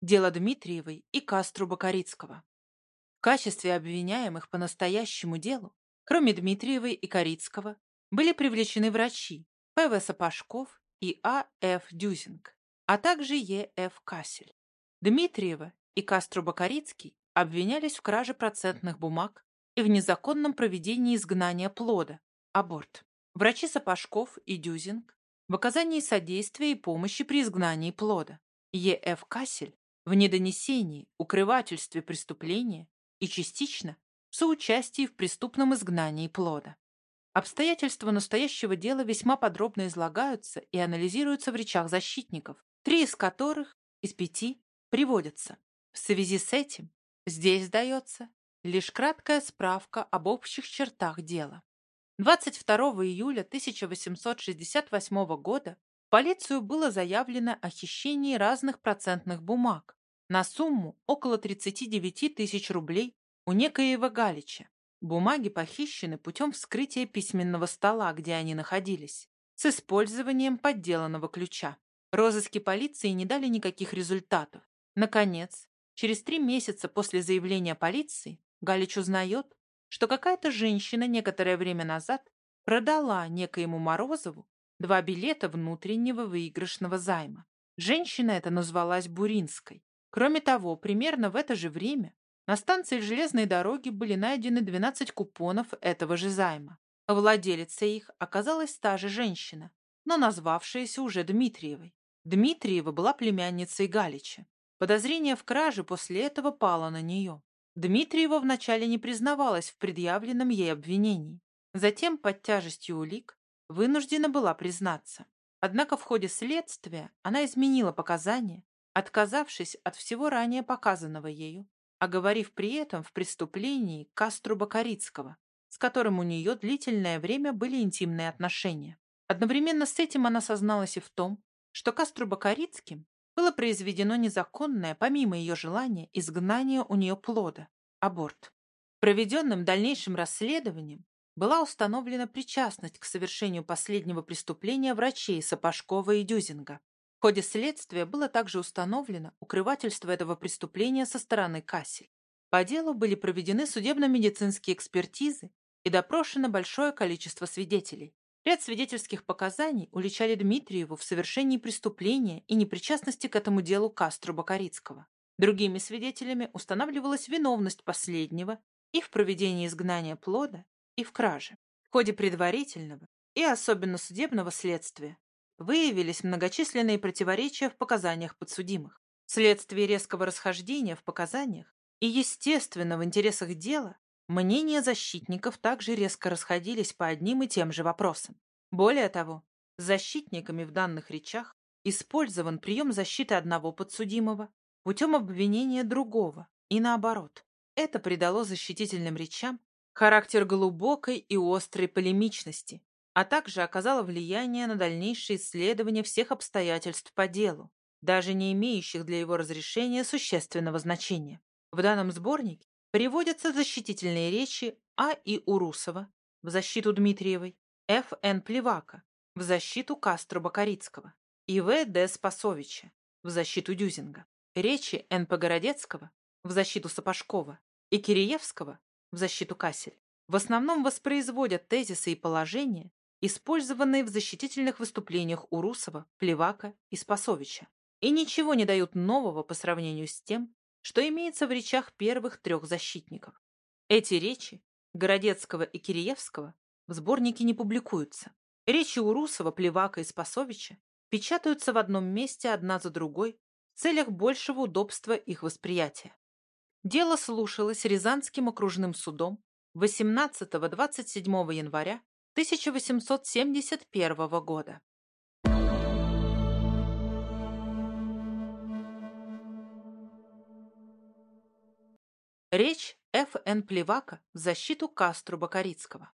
Дело Дмитриевой и Кострубо-Корицкого. В качестве обвиняемых по настоящему делу, кроме Дмитриевой и Корицкого, были привлечены врачи П.В. Сапожков и А.Ф. Дюзинг, а также Е.Ф. Кассель. Дмитриева и Кострубо-Корицкий обвинялись в краже процентных бумаг и в незаконном проведении изгнания плода, аборт. Врачи Сапожков и Дюзинг в оказании содействия и помощи при изгнании плода. Е.Ф. Кассель в недонесении, укрывательстве преступления и частично в соучастии в преступном изгнании плода. Обстоятельства настоящего дела весьма подробно излагаются и анализируются в речах защитников, три из которых из пяти приводятся. В связи с этим здесь дается лишь краткая справка об общих чертах дела. 22 июля 1868 года в полицию было заявлено о хищении разных процентных бумаг на сумму около 39 тысяч рублей у некоего Галича. Бумаги похищены путем вскрытия письменного стола, где они находились, с использованием подделанного ключа. Розыски полиции не дали никаких результатов. Наконец, через три месяца после заявления полиции, Галич узнает, что какая-то женщина некоторое время назад продала некоему Морозову два билета внутреннего выигрышного займа. Женщина эта назвалась Буринской. Кроме того, примерно в это же время на станции железной дороги были найдены 12 купонов этого же займа. Владелицей их оказалась та же женщина, но назвавшаяся уже Дмитриевой. Дмитриева была племянницей Галича. Подозрение в краже после этого пало на нее. Дмитриева вначале не признавалась в предъявленном ей обвинении. Затем, под тяжестью улик, вынуждена была признаться. Однако в ходе следствия она изменила показания, отказавшись от всего ранее показанного ею, оговорив при этом в преступлении Кастру Бакарицкого, с которым у нее длительное время были интимные отношения. Одновременно с этим она созналась и в том, что Кастру Бакарицким было произведено незаконное, помимо ее желания, изгнание у нее плода – аборт. Проведенным дальнейшим расследованием была установлена причастность к совершению последнего преступления врачей Сапожкова и Дюзинга. В ходе следствия было также установлено укрывательство этого преступления со стороны Кассель. По делу были проведены судебно-медицинские экспертизы и допрошено большое количество свидетелей. Ряд свидетельских показаний уличали Дмитриеву в совершении преступления и непричастности к этому делу Кастру Бакарицкого. Другими свидетелями устанавливалась виновность последнего и в проведении изгнания плода, и в краже. В ходе предварительного и особенно судебного следствия выявились многочисленные противоречия в показаниях подсудимых. Вследствие резкого расхождения в показаниях и, естественно, в интересах дела Мнения защитников также резко расходились по одним и тем же вопросам. Более того, защитниками в данных речах использован прием защиты одного подсудимого путем обвинения другого и наоборот. Это придало защитительным речам характер глубокой и острой полемичности, а также оказало влияние на дальнейшее исследование всех обстоятельств по делу, даже не имеющих для его разрешения существенного значения. В данном сборнике Приводятся защитительные речи А. И. Урусова в защиту Дмитриевой, Ф. Н. Плевака в защиту Кастро Бакарицкого и В. Д. Спасовича в защиту Дюзинга, речи Н. П. Городецкого в защиту Сапожкова и Киреевского в защиту Кассель. В основном воспроизводят тезисы и положения, использованные в защитительных выступлениях Урусова, Плевака и Спасовича, и ничего не дают нового по сравнению с тем, что имеется в речах первых трех защитников. Эти речи Городецкого и Киреевского в сборнике не публикуются. Речи Урусова, Плевака и Спасовича печатаются в одном месте одна за другой в целях большего удобства их восприятия. Дело слушалось Рязанским окружным судом 18-27 января 1871 года. Речь Ф.Н. Плевака в защиту Кастру Бакарицкого.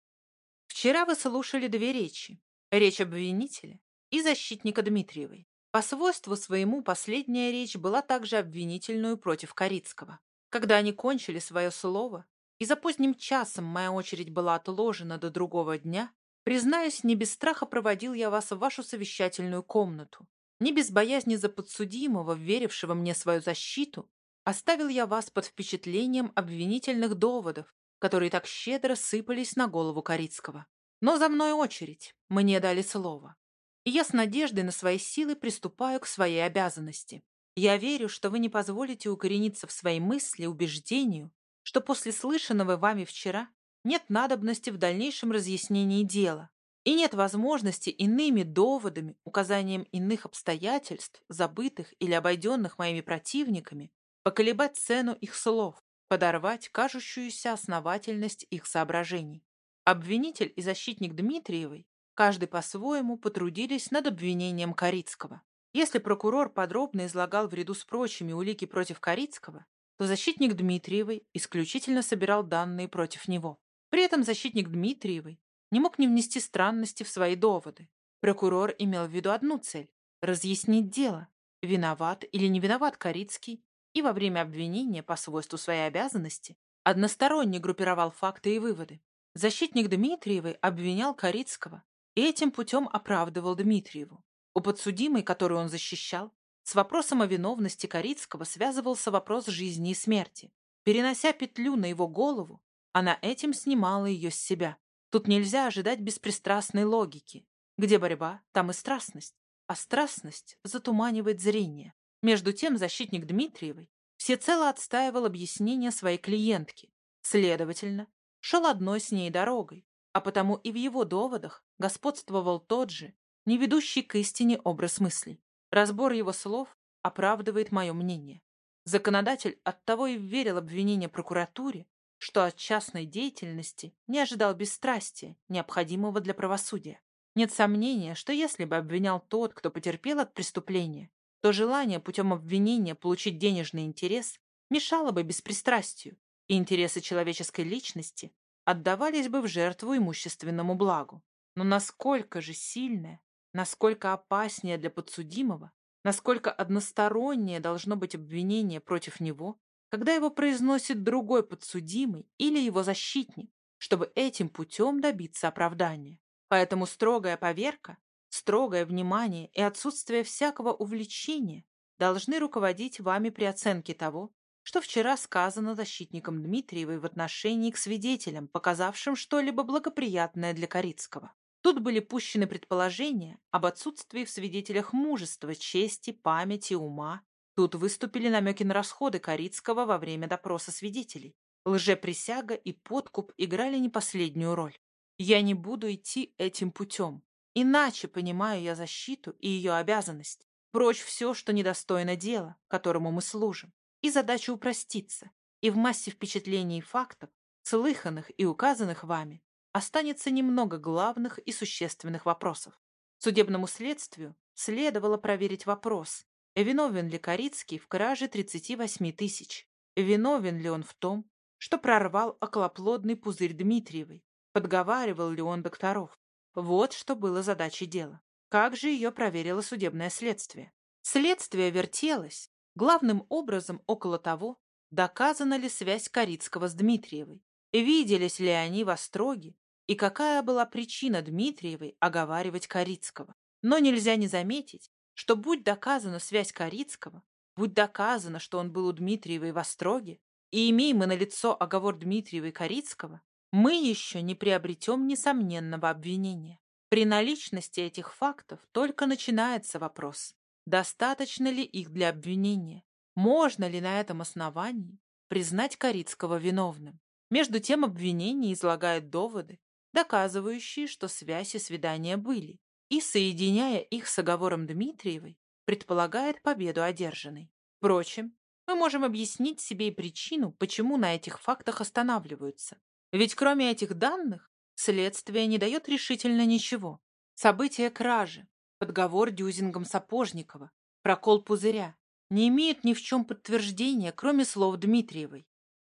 Вчера вы слушали две речи. Речь обвинителя и защитника Дмитриевой. По свойству своему последняя речь была также обвинительную против Корицкого. Когда они кончили свое слово, и за поздним часом моя очередь была отложена до другого дня, признаюсь, не без страха проводил я вас в вашу совещательную комнату, Не без боязни за подсудимого, верившего мне свою защиту, оставил я вас под впечатлением обвинительных доводов, которые так щедро сыпались на голову Корицкого. Но за мной очередь, мне дали слово. И я с надеждой на свои силы приступаю к своей обязанности. Я верю, что вы не позволите укорениться в своей мысли убеждению, что после слышанного вами вчера нет надобности в дальнейшем разъяснении дела, и нет возможности иными доводами, указанием иных обстоятельств, забытых или обойденных моими противниками, поколебать цену их слов, подорвать кажущуюся основательность их соображений. Обвинитель и защитник Дмитриевой, каждый по-своему, потрудились над обвинением Корицкого. Если прокурор подробно излагал в ряду с прочими улики против Корицкого, то защитник Дмитриевой исключительно собирал данные против него. При этом защитник Дмитриевой не мог не внести странности в свои доводы. Прокурор имел в виду одну цель – разъяснить дело, виноват или не виноват Корицкий и во время обвинения по свойству своей обязанности односторонне группировал факты и выводы. Защитник Дмитриевой обвинял Корицкого и этим путем оправдывал Дмитриеву. У подсудимой, которую он защищал, с вопросом о виновности Корицкого связывался вопрос жизни и смерти. Перенося петлю на его голову, она этим снимала ее с себя. Тут нельзя ожидать беспристрастной логики. Где борьба, там и страстность. А страстность затуманивает зрение. Между тем защитник Дмитриевой всецело отстаивал объяснение своей клиентки. Следовательно, шел одной с ней дорогой, а потому и в его доводах господствовал тот же, не ведущий к истине образ мыслей. Разбор его слов оправдывает мое мнение. Законодатель оттого и верил обвинение прокуратуре, что от частной деятельности не ожидал бесстрастия, необходимого для правосудия. Нет сомнения, что если бы обвинял тот, кто потерпел от преступления, то желание путем обвинения получить денежный интерес мешало бы беспристрастию, и интересы человеческой личности отдавались бы в жертву имущественному благу. Но насколько же сильное, насколько опаснее для подсудимого, насколько одностороннее должно быть обвинение против него, когда его произносит другой подсудимый или его защитник, чтобы этим путем добиться оправдания. Поэтому строгая поверка Строгое внимание и отсутствие всякого увлечения должны руководить вами при оценке того, что вчера сказано защитником Дмитриевой в отношении к свидетелям, показавшим что-либо благоприятное для Корицкого. Тут были пущены предположения об отсутствии в свидетелях мужества, чести, памяти, ума. Тут выступили намеки на расходы Корицкого во время допроса свидетелей. Лжеприсяга и подкуп играли не последнюю роль. Я не буду идти этим путем. Иначе понимаю я защиту и ее обязанность. Прочь все, что недостойно дела, которому мы служим. И задача упроститься. И в массе впечатлений и фактов, слыханных и указанных вами, останется немного главных и существенных вопросов. Судебному следствию следовало проверить вопрос, виновен ли Корицкий в краже 38 тысяч, виновен ли он в том, что прорвал околоплодный пузырь Дмитриевой, подговаривал ли он докторов, вот что было задачей дела. Как же ее проверило судебное следствие? Следствие вертелось, главным образом около того, доказана ли связь Корицкого с Дмитриевой, виделись ли они в Остроге, и какая была причина Дмитриевой оговаривать Корицкого. Но нельзя не заметить, что будь доказана связь Корицкого, будь доказано, что он был у Дмитриевой в Остроге, и имеем мы на лицо оговор Дмитриевой Корицкого, мы еще не приобретем несомненного обвинения. При наличности этих фактов только начинается вопрос, достаточно ли их для обвинения, можно ли на этом основании признать Корицкого виновным. Между тем обвинение излагает доводы, доказывающие, что связь и свидания были, и, соединяя их с оговором Дмитриевой, предполагает победу одержанной. Впрочем, мы можем объяснить себе и причину, почему на этих фактах останавливаются. Ведь кроме этих данных, следствие не дает решительно ничего. События кражи, подговор дюзингом Сапожникова, прокол пузыря не имеют ни в чем подтверждения, кроме слов Дмитриевой.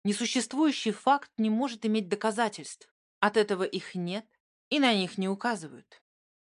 Несуществующий факт не может иметь доказательств. От этого их нет и на них не указывают.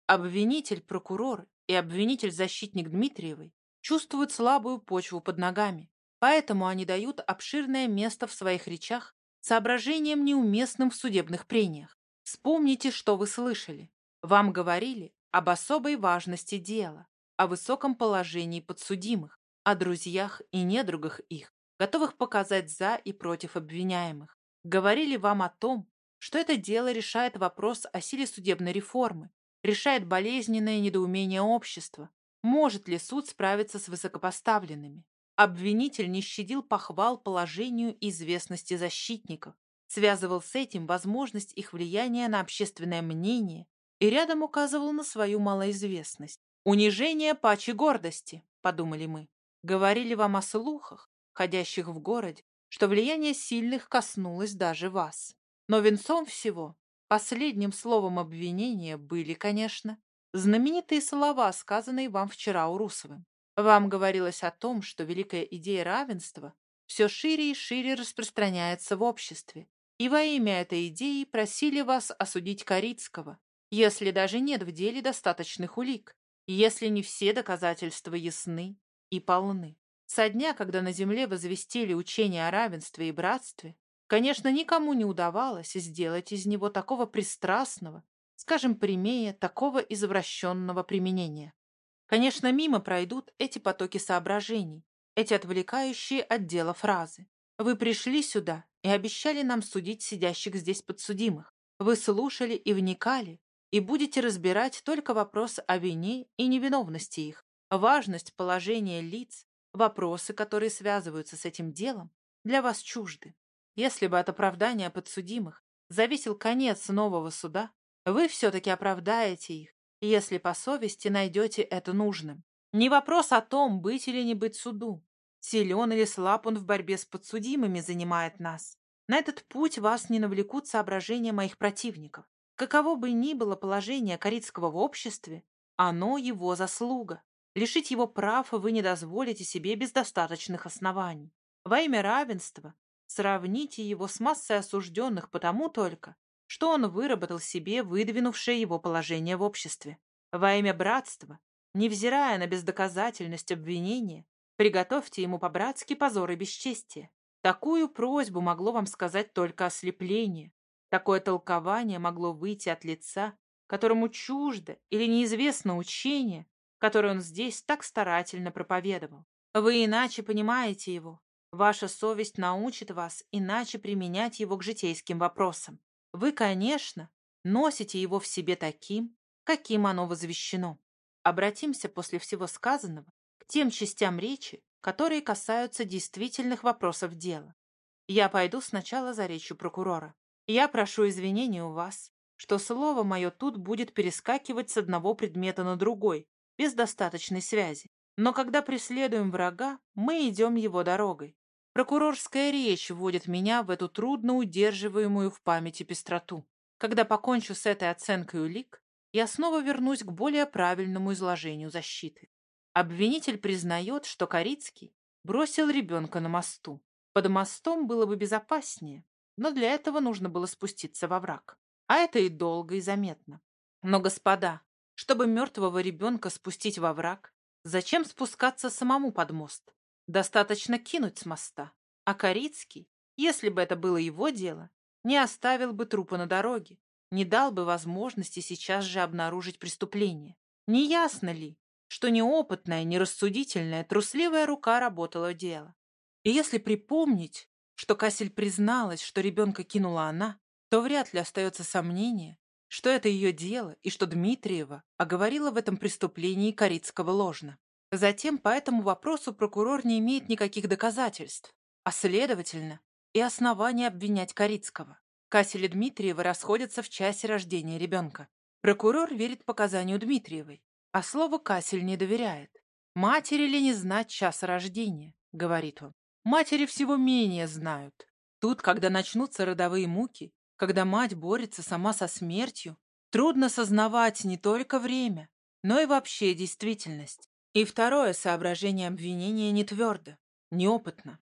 Обвинитель, прокурор и обвинитель-защитник Дмитриевой чувствуют слабую почву под ногами, поэтому они дают обширное место в своих речах соображением неуместным в судебных прениях. Вспомните, что вы слышали. Вам говорили об особой важности дела, о высоком положении подсудимых, о друзьях и недругах их, готовых показать за и против обвиняемых. Говорили вам о том, что это дело решает вопрос о силе судебной реформы, решает болезненное недоумение общества, может ли суд справиться с высокопоставленными. Обвинитель не щадил похвал положению и известности защитников, связывал с этим возможность их влияния на общественное мнение и рядом указывал на свою малоизвестность. «Унижение пачи гордости», — подумали мы. Говорили вам о слухах, ходящих в городе, что влияние сильных коснулось даже вас. Но венцом всего, последним словом обвинения были, конечно, знаменитые слова, сказанные вам вчера Урусовым. Вам говорилось о том, что великая идея равенства все шире и шире распространяется в обществе, и во имя этой идеи просили вас осудить Корицкого, если даже нет в деле достаточных улик, если не все доказательства ясны и полны. Со дня, когда на земле возвестили учение о равенстве и братстве, конечно, никому не удавалось сделать из него такого пристрастного, скажем прямее, такого извращенного применения. Конечно, мимо пройдут эти потоки соображений, эти отвлекающие от дела фразы. Вы пришли сюда и обещали нам судить сидящих здесь подсудимых. Вы слушали и вникали, и будете разбирать только вопрос о вине и невиновности их, важность положения лиц, вопросы, которые связываются с этим делом, для вас чужды. Если бы от оправдания подсудимых зависел конец нового суда, вы все-таки оправдаете их, если по совести найдете это нужным. Не вопрос о том, быть или не быть суду. Силен или слаб он в борьбе с подсудимыми занимает нас. На этот путь вас не навлекут соображения моих противников. Каково бы ни было положение Корицкого в обществе, оно его заслуга. Лишить его прав вы не дозволите себе без достаточных оснований. Во имя равенства сравните его с массой осужденных потому только, что он выработал себе выдвинувшее его положение в обществе. Во имя братства, невзирая на бездоказательность обвинения, приготовьте ему по-братски позор и бесчестие. Такую просьбу могло вам сказать только ослепление. Такое толкование могло выйти от лица, которому чуждо или неизвестно учение, которое он здесь так старательно проповедовал. Вы иначе понимаете его. Ваша совесть научит вас иначе применять его к житейским вопросам. Вы, конечно, носите его в себе таким, каким оно возвещено. Обратимся после всего сказанного к тем частям речи, которые касаются действительных вопросов дела. Я пойду сначала за речью прокурора. Я прошу извинения у вас, что слово мое тут будет перескакивать с одного предмета на другой, без достаточной связи. Но когда преследуем врага, мы идем его дорогой. Прокурорская речь вводит меня в эту трудно удерживаемую в памяти пестроту. Когда покончу с этой оценкой улик, я снова вернусь к более правильному изложению защиты. Обвинитель признает, что Корицкий бросил ребенка на мосту. Под мостом было бы безопаснее, но для этого нужно было спуститься во враг. А это и долго, и заметно. Но, господа, чтобы мертвого ребенка спустить во враг, зачем спускаться самому под мост? Достаточно кинуть с моста. А Корицкий, если бы это было его дело, не оставил бы трупа на дороге, не дал бы возможности сейчас же обнаружить преступление. Не ясно ли, что неопытная, нерассудительная, трусливая рука работала дело? И если припомнить, что Кассель призналась, что ребенка кинула она, то вряд ли остается сомнение, что это ее дело и что Дмитриева оговорила в этом преступлении Корицкого ложно. Затем по этому вопросу прокурор не имеет никаких доказательств, а следовательно и основания обвинять Корицкого. Кассель и Дмитриева расходятся в часе рождения ребенка. Прокурор верит показанию Дмитриевой, а слово Кассель не доверяет. «Матери ли не знать часа рождения?» — говорит он. Матери всего менее знают. Тут, когда начнутся родовые муки, когда мать борется сама со смертью, трудно сознавать не только время, но и вообще действительность. И второе соображение обвинения не твердо, неопытно.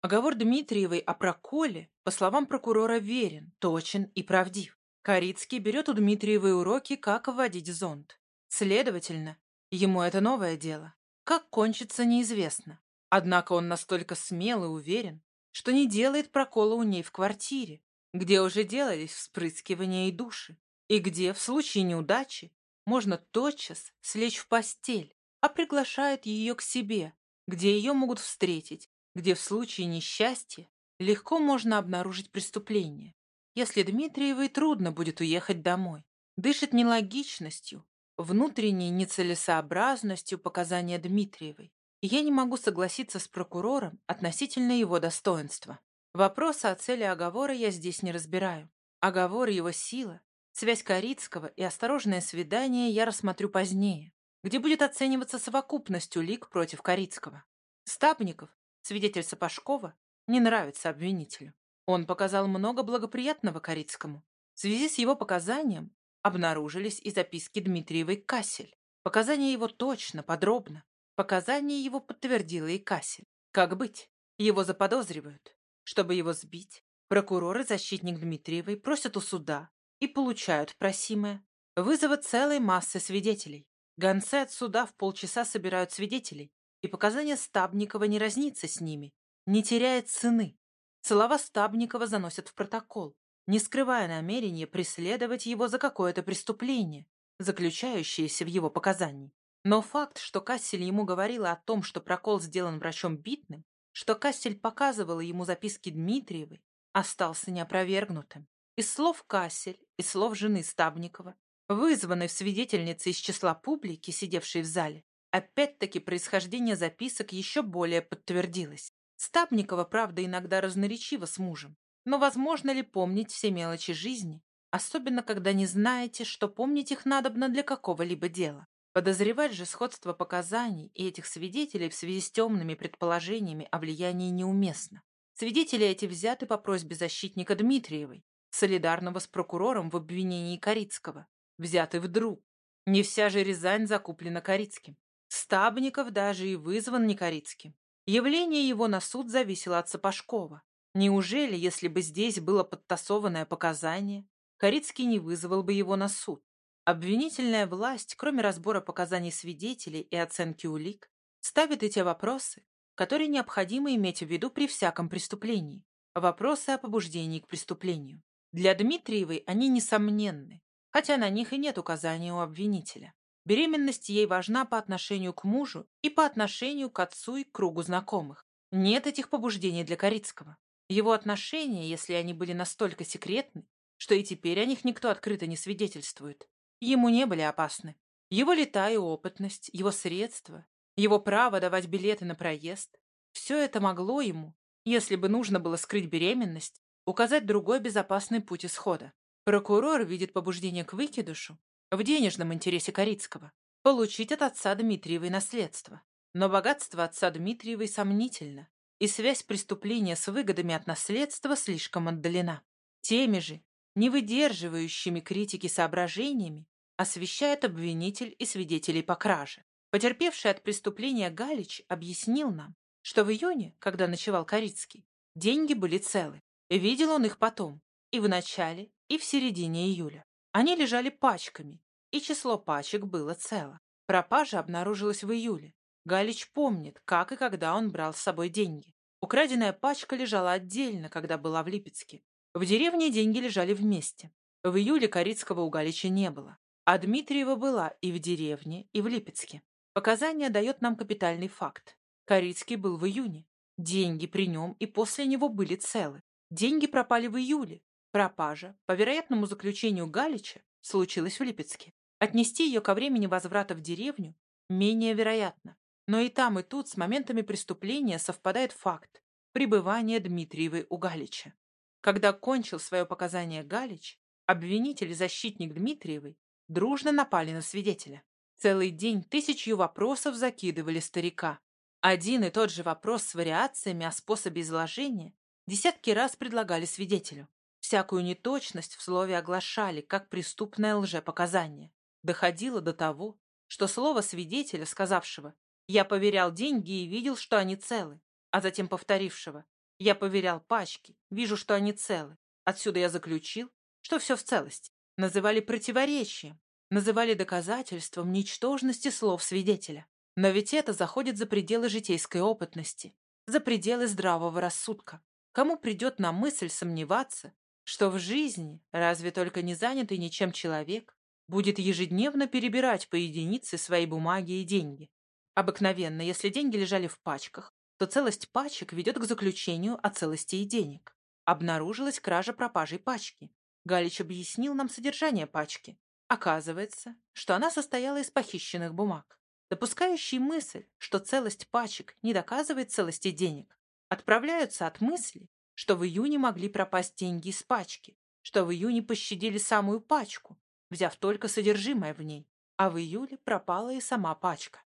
Оговор Дмитриевой о проколе, по словам прокурора, верен, точен и правдив. Корицкий берет у Дмитриевой уроки, как вводить зонд. Следовательно, ему это новое дело. Как кончится, неизвестно. Однако он настолько смел и уверен, что не делает прокола у ней в квартире, где уже делались вспрыскивания и души, и где, в случае неудачи, можно тотчас слечь в постель, а приглашает ее к себе, где ее могут встретить, где в случае несчастья легко можно обнаружить преступление. Если Дмитриевой трудно будет уехать домой, дышит нелогичностью, внутренней нецелесообразностью показания Дмитриевой, и я не могу согласиться с прокурором относительно его достоинства. Вопроса о цели оговора я здесь не разбираю. Оговор его сила, связь Корицкого и осторожное свидание я рассмотрю позднее, где будет оцениваться совокупность улик против Корицкого. Стабников, свидетель Сапожкова, не нравится обвинителю. Он показал много благоприятного Корицкому. В связи с его показанием обнаружились и записки Дмитриевой Кассель. Показания его точно, подробно. Показания его подтвердила и Кассель. Как быть? Его заподозривают. Чтобы его сбить, прокурор и защитник Дмитриевой просят у суда и получают просимое. Вызовы целой массы свидетелей. Гонцы от суда в полчаса собирают свидетелей, и показания Стабникова не разнится с ними, не теряет цены. Слова Стабникова заносят в протокол, не скрывая намерения преследовать его за какое-то преступление, заключающееся в его показании. Но факт, что Кассель ему говорила о том, что прокол сделан врачом Битным, что Кассель показывала ему записки Дмитриевой, остался неопровергнутым. Из слов Кассель, из слов жены Стабникова, вызванной в свидетельнице из числа публики, сидевшей в зале, опять-таки происхождение записок еще более подтвердилось. Стабникова, правда, иногда разноречива с мужем, но возможно ли помнить все мелочи жизни, особенно когда не знаете, что помнить их надобно для какого-либо дела? Подозревать же сходство показаний и этих свидетелей в связи с темными предположениями о влиянии неуместно. Свидетели эти взяты по просьбе защитника Дмитриевой, солидарного с прокурором в обвинении Корицкого. Взяты вдруг. Не вся же Рязань закуплена Корицким. Стабников даже и вызван не Корицким. Явление его на суд зависело от Сапожкова. Неужели, если бы здесь было подтасованное показание, Корицкий не вызвал бы его на суд? Обвинительная власть, кроме разбора показаний свидетелей и оценки улик, ставит и те вопросы, которые необходимо иметь в виду при всяком преступлении. Вопросы о побуждении к преступлению. Для Дмитриевой они несомненны, хотя на них и нет указания у обвинителя. Беременность ей важна по отношению к мужу и по отношению к отцу и кругу знакомых. Нет этих побуждений для Корицкого. Его отношения, если они были настолько секретны, что и теперь о них никто открыто не свидетельствует, ему не были опасны. Его лета и опытность, его средства, его право давать билеты на проезд – все это могло ему, если бы нужно было скрыть беременность, указать другой безопасный путь исхода. Прокурор видит побуждение к выкидышу в денежном интересе Корицкого – получить от отца Дмитриевой наследство. Но богатство отца Дмитриевой сомнительно, и связь преступления с выгодами от наследства слишком отдалена. Теми же, не выдерживающими критики соображениями, освещает обвинитель и свидетелей по краже. Потерпевший от преступления Галич объяснил нам, что в июне, когда ночевал Корицкий, деньги были целы. Видел он их потом, и в начале, и в середине июля. Они лежали пачками, и число пачек было цело. Пропажа обнаружилась в июле. Галич помнит, как и когда он брал с собой деньги. Украденная пачка лежала отдельно, когда была в Липецке. В деревне деньги лежали вместе. В июле Корицкого у Галича не было, а Дмитриева была и в деревне, и в Липецке. Показания дает нам капитальный факт. Корицкий был в июне. Деньги при нем и после него были целы. Деньги пропали в июле. Пропажа, по вероятному заключению Галича, случилась в Липецке. Отнести ее ко времени возврата в деревню менее вероятно. Но и там, и тут с моментами преступления совпадает факт пребывания Дмитриевой у Галича. Когда кончил свое показание Галич, обвинитель и защитник Дмитриевой дружно напали на свидетеля. Целый день тысячью вопросов закидывали старика. Один и тот же вопрос с вариациями о способе изложения десятки раз предлагали свидетелю. Всякую неточность в слове оглашали, как преступное лжепоказание. Доходило до того, что слово свидетеля, сказавшего «я поверял деньги и видел, что они целы», а затем повторившего я поверял пачки, вижу, что они целы. Отсюда я заключил, что все в целости. Называли противоречием, называли доказательством ничтожности слов свидетеля. Но ведь это заходит за пределы житейской опытности, за пределы здравого рассудка. Кому придет на мысль сомневаться, что в жизни, разве только не занятый ничем человек, будет ежедневно перебирать по единице свои бумаги и деньги? Обыкновенно, если деньги лежали в пачках, то целость пачек ведет к заключению о целости и денег. Обнаружилась кража пропажей пачки. Галич объяснил нам содержание пачки. Оказывается, что она состояла из похищенных бумаг. Допускающий мысль, что целость пачек не доказывает целости денег, отправляются от мысли, что в июне могли пропасть деньги из пачки, что в июне пощадили самую пачку, взяв только содержимое в ней, а в июле пропала и сама пачка.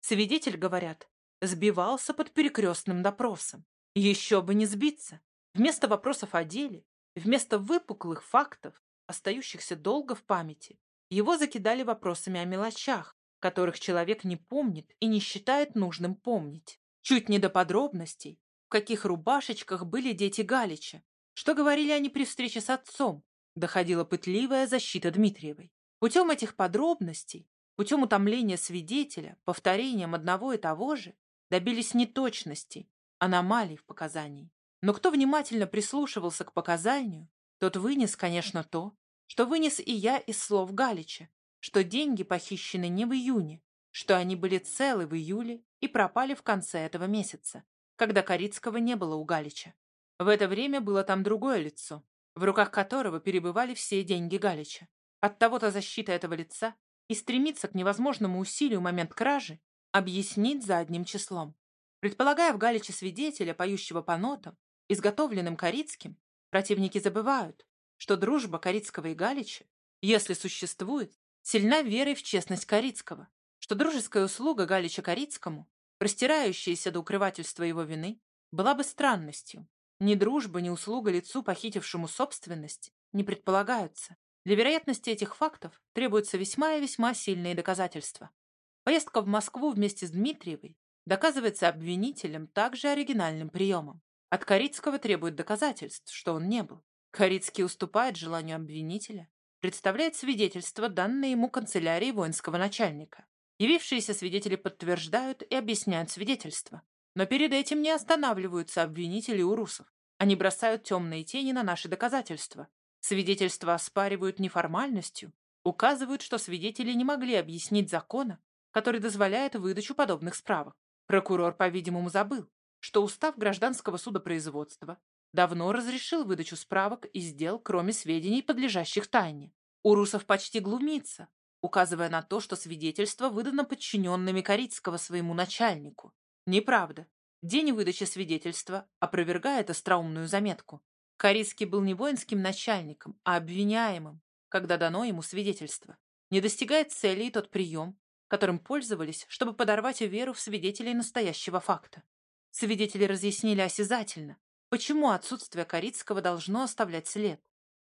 Свидетель, говорят, сбивался под перекрестным допросом. Еще бы не сбиться. Вместо вопросов о деле, вместо выпуклых фактов, остающихся долго в памяти, его закидали вопросами о мелочах, которых человек не помнит и не считает нужным помнить. Чуть не до подробностей, каких рубашечках были дети Галича, что говорили они при встрече с отцом, доходила пытливая защита Дмитриевой. Путем этих подробностей, путем утомления свидетеля, повторением одного и того же, добились неточностей, аномалий в показании. Но кто внимательно прислушивался к показанию, тот вынес, конечно, то, что вынес и я из слов Галича, что деньги похищены не в июне, что они были целы в июле и пропали в конце этого месяца, когда Корицкого не было у Галича. В это время было там другое лицо, в руках которого перебывали все деньги Галича. От того-то защита этого лица и стремится к невозможному усилию момент кражи объяснить за одним числом. Предполагая в Галиче свидетеля, поющего по нотам, изготовленным Корицким, противники забывают, что дружба Корицкого и Галича, если существует, сильна верой в честность Корицкого, что дружеская услуга Галича Корицкому, простирающаяся до укрывательства его вины, была бы странностью. Ни дружба, ни услуга лицу, похитившему собственность, не предполагаются. Для вероятности этих фактов требуются весьма и весьма сильные доказательства. Поездка в Москву вместе с Дмитриевой доказывается обвинителем также оригинальным приемом. От Корицкого требует доказательств, что он не был. Корицкий уступает желанию обвинителя, представляет свидетельство, данное ему канцелярии воинского начальника. Явившиеся свидетели подтверждают и объясняют свидетельство. Но перед этим не останавливаются обвинители урусов. Они бросают темные тени на наши доказательства. Свидетельства оспаривают неформальностью, указывают, что свидетели не могли объяснить закона, который дозволяет выдачу подобных справок. Прокурор, по-видимому, забыл, что устав гражданского судопроизводства давно разрешил выдачу справок из дел, кроме сведений, подлежащих тайне. Урусов почти глумится, указывая на то, что свидетельство выдано подчиненными Корицкого своему начальнику. Неправда. День выдачи свидетельства опровергает остроумную заметку. Корицкий был не воинским начальником, а обвиняемым, когда дано ему свидетельство. Не достигает цели и тот прием, которым пользовались, чтобы подорвать веру в свидетелей настоящего факта. Свидетели разъяснили осязательно, почему отсутствие Корицкого должно оставлять след.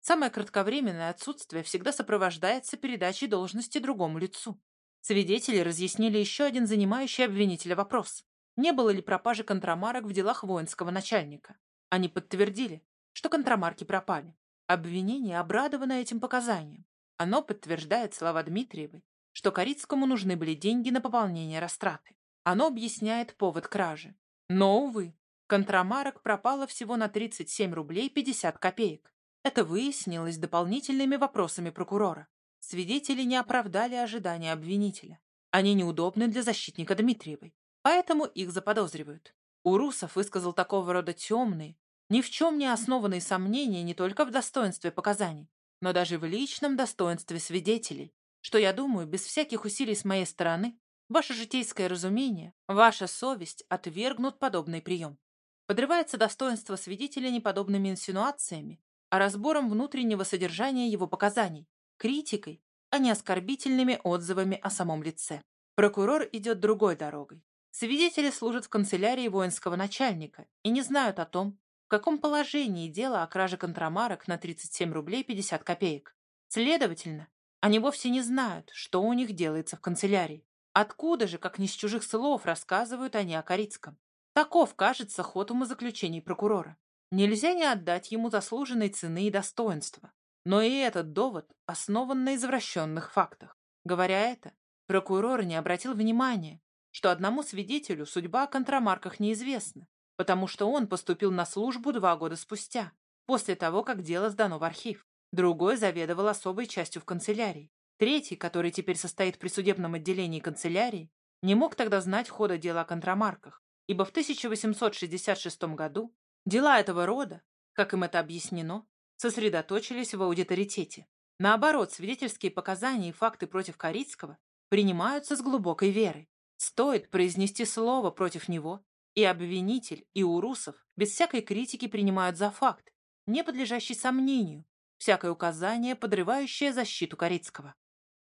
Самое кратковременное отсутствие всегда сопровождается передачей должности другому лицу. Свидетели разъяснили еще один занимающий обвинителя вопрос. Не было ли пропажи контрамарок в делах воинского начальника? Они подтвердили, что контрамарки пропали. Обвинение обрадовано этим показанием. Оно подтверждает слова Дмитриевой, что Корицкому нужны были деньги на пополнение растраты. Оно объясняет повод кражи. Но, увы, контрамарок пропало всего на 37 рублей 50 копеек. Это выяснилось дополнительными вопросами прокурора. Свидетели не оправдали ожидания обвинителя. Они неудобны для защитника Дмитриевой, поэтому их заподозривают. Урусов высказал такого рода темные, ни в чем не основанные сомнения не только в достоинстве показаний, но даже в личном достоинстве свидетелей, что, я думаю, без всяких усилий с моей стороны, ваше житейское разумение, ваша совесть отвергнут подобный прием. Подрывается достоинство свидетеля неподобными инсинуациями, а разбором внутреннего содержания его показаний, критикой, а не оскорбительными отзывами о самом лице. Прокурор идет другой дорогой. Свидетели служат в канцелярии воинского начальника и не знают о том, в каком положении дело о краже контрамарок на 37 рублей 50 копеек. Следовательно, они вовсе не знают, что у них делается в канцелярии. Откуда же, как не с чужих слов, рассказывают они о Корицком? Таков, кажется, ход умозаключений прокурора. Нельзя не отдать ему заслуженной цены и достоинства. Но и этот довод основан на извращенных фактах. Говоря это, прокурор не обратил внимания, что одному свидетелю судьба о контрамарках неизвестна, потому что он поступил на службу два года спустя, после того, как дело сдано в архив. Другой заведовал особой частью в канцелярии. Третий, который теперь состоит при судебном отделении канцелярии, не мог тогда знать хода дела о контрамарках, ибо в 1866 году дела этого рода, как им это объяснено, сосредоточились в аудиторитете. Наоборот, свидетельские показания и факты против Корицкого принимаются с глубокой верой. Стоит произнести слово против него, и обвинитель, и Урусов без всякой критики принимают за факт, не подлежащий сомнению, всякое указание, подрывающее защиту Корицкого.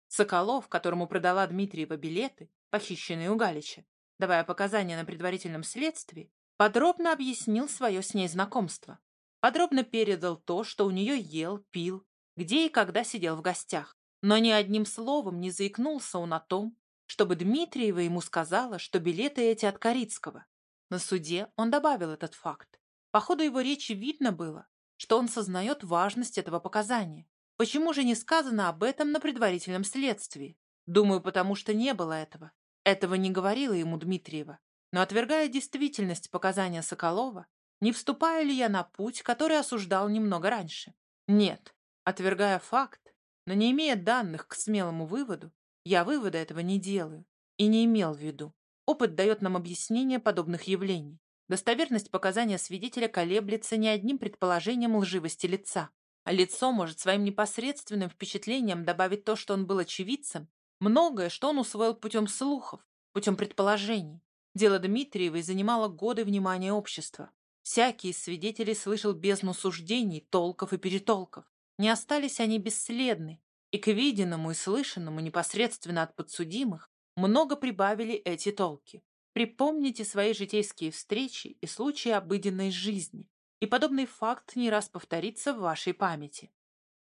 Соколов, которому продала Дмитриева билеты, похищенные у Галича, давая показания на предварительном следствии, подробно объяснил свое с ней знакомство. Подробно передал то, что у нее ел, пил, где и когда сидел в гостях. Но ни одним словом не заикнулся он о том, чтобы Дмитриева ему сказала, что билеты эти от Корицкого. На суде он добавил этот факт. По ходу его речи видно было, что он сознает важность этого показания. Почему же не сказано об этом на предварительном следствии? Думаю, потому что не было этого. Этого не говорила ему Дмитриева. Но отвергая действительность показания Соколова, не вступаю ли я на путь, который осуждал немного раньше? Нет. Отвергая факт, но не имея данных к смелому выводу, я вывода этого не делаю и не имел в виду. Опыт дает нам объяснение подобных явлений. Достоверность показания свидетеля колеблется не одним предположением лживости лица. А лицо может своим непосредственным впечатлением добавить то, что он был очевидцем, многое, что он усвоил путем слухов, путем предположений. Дело Дмитриевой занимало годы внимания общества. Всякий из свидетелей слышал бездну суждений, толков и перетолков. Не остались они бесследны, и к виденному и слышанному непосредственно от подсудимых много прибавили эти толки. Припомните свои житейские встречи и случаи обыденной жизни, и подобный факт не раз повторится в вашей памяти.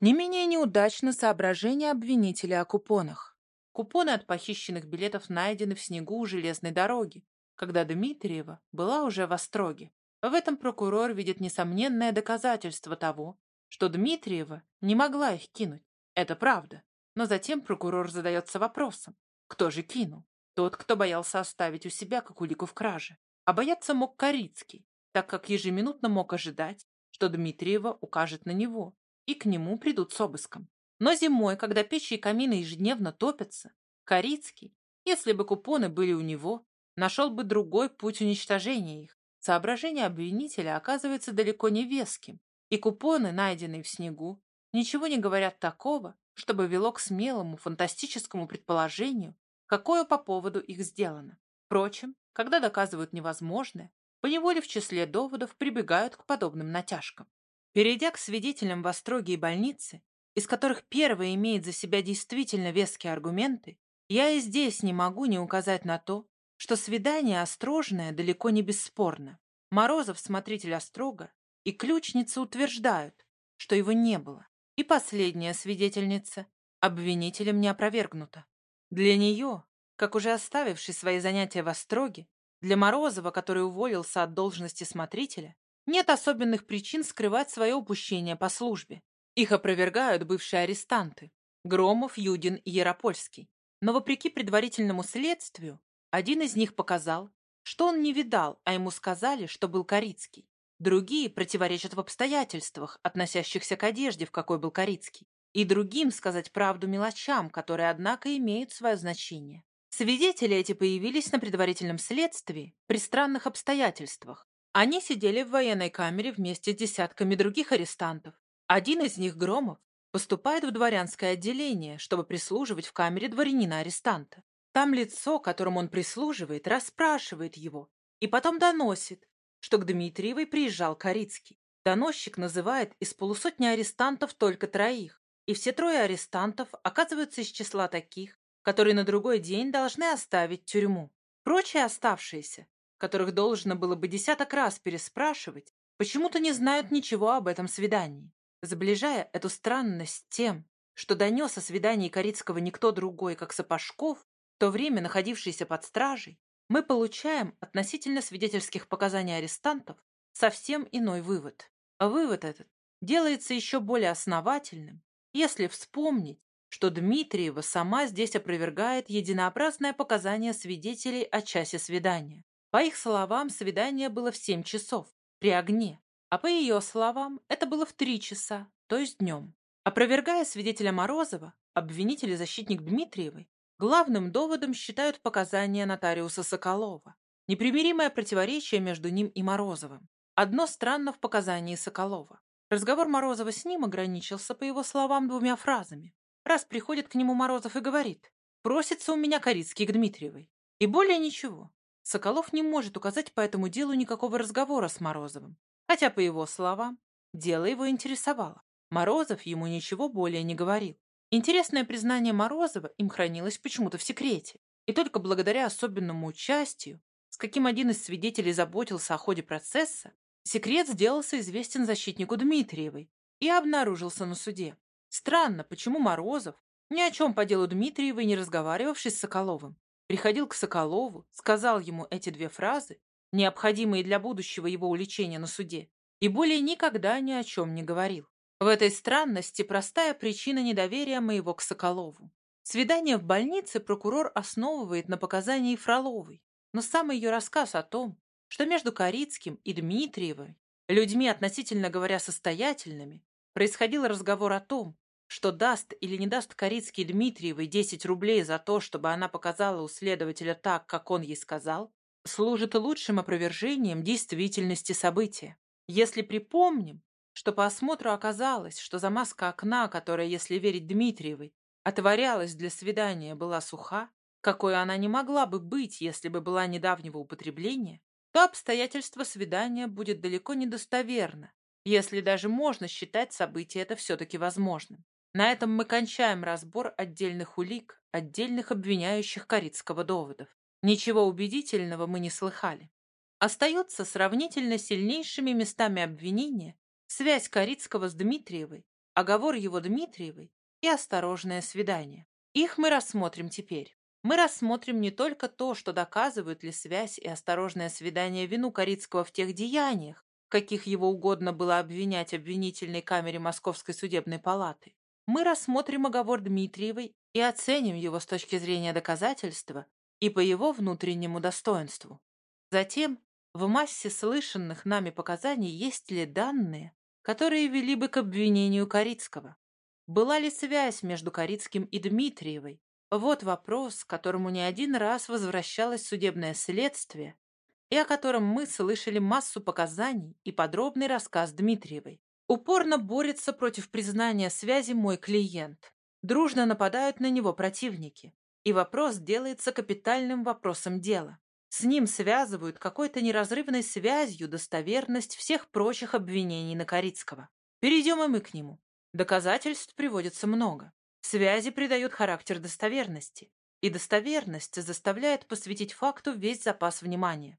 Не менее неудачно соображение обвинителя о купонах. Купоны от похищенных билетов найдены в снегу у железной дороги, когда Дмитриева была уже в Остроге. В этом прокурор видит несомненное доказательство того, что Дмитриева не могла их кинуть. Это правда. Но затем прокурор задается вопросом, кто же кинул? Тот, кто боялся оставить у себя как улику в краже. А бояться мог Корицкий, так как ежеминутно мог ожидать, что Дмитриева укажет на него, и к нему придут с обыском. Но зимой, когда печи и камины ежедневно топятся, Корицкий, если бы купоны были у него, нашел бы другой путь уничтожения их. Соображение обвинителя оказывается далеко не веским, и купоны, найденные в снегу, ничего не говорят такого, чтобы вело к смелому, фантастическому предположению, какое по поводу их сделано. Впрочем, когда доказывают невозможное, поневоле в числе доводов прибегают к подобным натяжкам. Перейдя к свидетелям в Остроге и больнице, из которых первый имеет за себя действительно веские аргументы, я и здесь не могу не указать на то, что свидание Острожное далеко не бесспорно. Морозов, смотритель Острога, и ключница утверждают, что его не было. И последняя свидетельница обвинителем не опровергнута. Для нее, как уже оставивший свои занятия в Остроге, для Морозова, который уволился от должности смотрителя, нет особенных причин скрывать свое упущение по службе. Их опровергают бывшие арестанты – Громов, Юдин и Яропольский. Но вопреки предварительному следствию, один из них показал, что он не видал, а ему сказали, что был Корицкий. Другие противоречат в обстоятельствах, относящихся к одежде, в какой был Корицкий и другим сказать правду мелочам, которые, однако, имеют свое значение. Свидетели эти появились на предварительном следствии при странных обстоятельствах. Они сидели в военной камере вместе с десятками других арестантов. Один из них, Громов, поступает в дворянское отделение, чтобы прислуживать в камере дворянина-арестанта. Там лицо, которому он прислуживает, расспрашивает его и потом доносит, что к Дмитриевой приезжал Корицкий. Доносчик называет из полусотни арестантов только троих, и все трое арестантов оказываются из числа таких, которые на другой день должны оставить тюрьму. Прочие оставшиеся, которых должно было бы десяток раз переспрашивать, почему-то не знают ничего об этом свидании. Заближая эту странность тем, что донес о свидании Корицкого никто другой, как Сапожков, в то время находившийся под стражей, мы получаем относительно свидетельских показаний арестантов совсем иной вывод. А вывод этот делается еще более основательным, если вспомнить, что Дмитриева сама здесь опровергает единообразное показание свидетелей о часе свидания. По их словам, свидание было в 7 часов, при огне, а по ее словам, это было в 3 часа, то есть днем. Опровергая свидетеля Морозова, обвинитель и защитник Дмитриевой Главным доводом считают показания нотариуса Соколова. Непримиримое противоречие между ним и Морозовым. Одно странно в показании Соколова. Разговор Морозова с ним ограничился, по его словам, двумя фразами. Раз приходит к нему Морозов и говорит «Просится у меня Корицкий к Дмитриевой». И более ничего. Соколов не может указать по этому делу никакого разговора с Морозовым. Хотя, по его словам, дело его интересовало. Морозов ему ничего более не говорил. Интересное признание Морозова им хранилось почему-то в секрете. И только благодаря особенному участию, с каким один из свидетелей заботился о ходе процесса, секрет сделался известен защитнику Дмитриевой и обнаружился на суде. Странно, почему Морозов, ни о чем по делу Дмитриевой не разговаривавший с Соколовым, приходил к Соколову, сказал ему эти две фразы, необходимые для будущего его уличения на суде, и более никогда ни о чем не говорил. В этой странности простая причина недоверия моего к Соколову. Свидание в больнице прокурор основывает на показании Фроловой, но сам ее рассказ о том, что между Корицким и Дмитриевой, людьми, относительно говоря, состоятельными, происходил разговор о том, что даст или не даст Корицкий Дмитриевой 10 рублей за то, чтобы она показала у следователя так, как он ей сказал, служит лучшим опровержением действительности события. Если припомним, что по осмотру оказалось, что замазка окна, которая, если верить Дмитриевой, отворялась для свидания, была суха, какой она не могла бы быть, если бы была недавнего употребления, то обстоятельство свидания будет далеко недостоверно, если даже можно считать событие это все-таки возможным. На этом мы кончаем разбор отдельных улик, отдельных обвиняющих Корицкого доводов. Ничего убедительного мы не слыхали. Остается сравнительно сильнейшими местами обвинения связь Корицкого с Дмитриевой, оговор его Дмитриевой и осторожное свидание. Их мы рассмотрим теперь. Мы рассмотрим не только то, что доказывают ли связь и осторожное свидание вину Корицкого в тех деяниях, каких его угодно было обвинять обвинительной камере Московской судебной палаты, мы рассмотрим оговор Дмитриевой и оценим его с точки зрения доказательства и по его внутреннему достоинству. Затем, в массе слышанных нами показаний есть ли данные, которые вели бы к обвинению Корицкого? Была ли связь между Корицким и Дмитриевой? Вот вопрос, к которому не один раз возвращалось судебное следствие и о котором мы слышали массу показаний и подробный рассказ Дмитриевой. Упорно борется против признания связи мой клиент. Дружно нападают на него противники. И вопрос делается капитальным вопросом дела. С ним связывают какой-то неразрывной связью достоверность всех прочих обвинений на Корицкого. Перейдем и мы к нему. Доказательств приводится много. Связи придают характер достоверности. И достоверность заставляет посвятить факту весь запас внимания.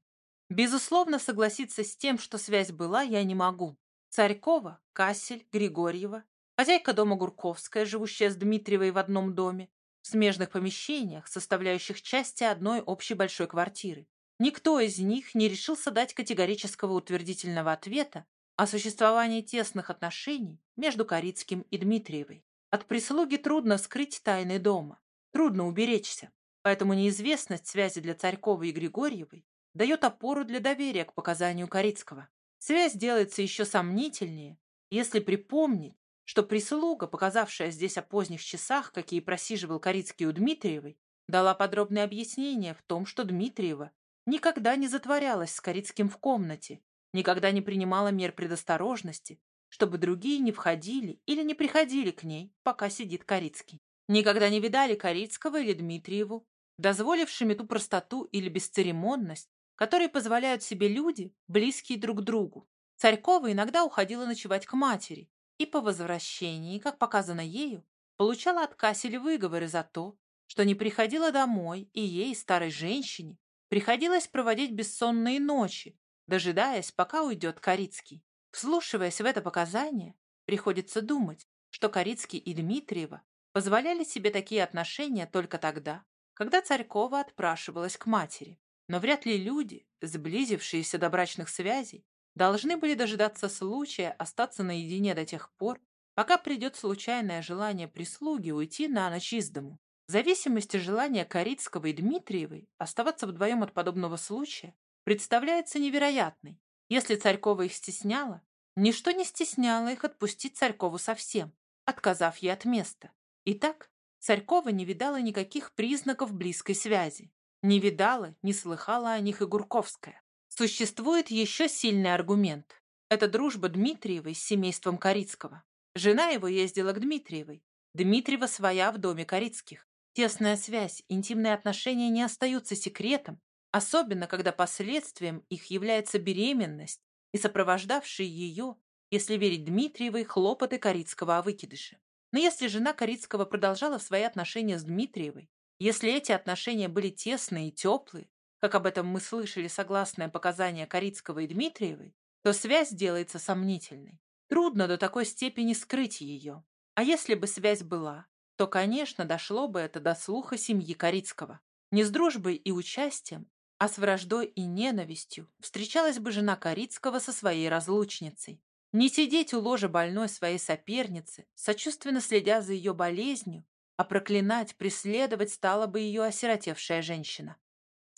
Безусловно, согласиться с тем, что связь была, я не могу. Царькова, Кассель, Григорьева, хозяйка дома Гурковская, живущая с Дмитриевой в одном доме, в смежных помещениях, составляющих части одной общей большой квартиры. Никто из них не решился дать категорического утвердительного ответа о существовании тесных отношений между Корицким и Дмитриевой. От прислуги трудно скрыть тайны дома, трудно уберечься, поэтому неизвестность связи для Царьковой и Григорьевой дает опору для доверия к показанию Корицкого. Связь делается еще сомнительнее, если припомнить, что прислуга, показавшая здесь о поздних часах, какие просиживал Корицкий у Дмитриевой, дала подробное объяснение в том, что Дмитриева никогда не затворялась с Корицким в комнате, никогда не принимала мер предосторожности, чтобы другие не входили или не приходили к ней, пока сидит Корицкий. Никогда не видали Корицкого или Дмитриеву, дозволившими ту простоту или бесцеремонность, которые позволяют себе люди, близкие друг другу. Царькова иногда уходила ночевать к матери и по возвращении, как показано ею, получала от Касселя выговоры за то, что не приходила домой, и ей, старой женщине, приходилось проводить бессонные ночи, дожидаясь, пока уйдет Корицкий. Вслушиваясь в это показание, приходится думать, что Корицкий и Дмитриева позволяли себе такие отношения только тогда, когда Царькова отпрашивалась к матери. Но вряд ли люди, сблизившиеся до брачных связей, должны были дожидаться случая остаться наедине до тех пор, пока придет случайное желание прислуги уйти на ночь из дому. В зависимости желания Корицкого и Дмитриевой оставаться вдвоем от подобного случая представляется невероятной. Если Царькова их стесняла, ничто не стесняло их отпустить Царькову совсем, отказав ей от места. Итак, Царькова не видала никаких признаков близкой связи. Не видала, не слыхала о них и Гурковская. Существует еще сильный аргумент. Это дружба Дмитриевой с семейством Корицкого. Жена его ездила к Дмитриевой. Дмитриева своя в доме Корицких. Тесная связь, интимные отношения не остаются секретом, особенно когда последствием их является беременность и сопровождавшие ее, если верить Дмитриевой, хлопоты Корицкого о выкидыше. Но если жена Корицкого продолжала свои отношения с Дмитриевой, если эти отношения были тесные и теплые, как об этом мы слышали согласное показания Корицкого и Дмитриевой, то связь делается сомнительной. Трудно до такой степени скрыть ее. А если бы связь была, то, конечно, дошло бы это до слуха семьи Корицкого. Не с дружбой и участием, а с враждой и ненавистью встречалась бы жена Корицкого со своей разлучницей. Не сидеть у ложа больной своей соперницы, сочувственно следя за ее болезнью, а проклинать, преследовать стала бы ее осиротевшая женщина.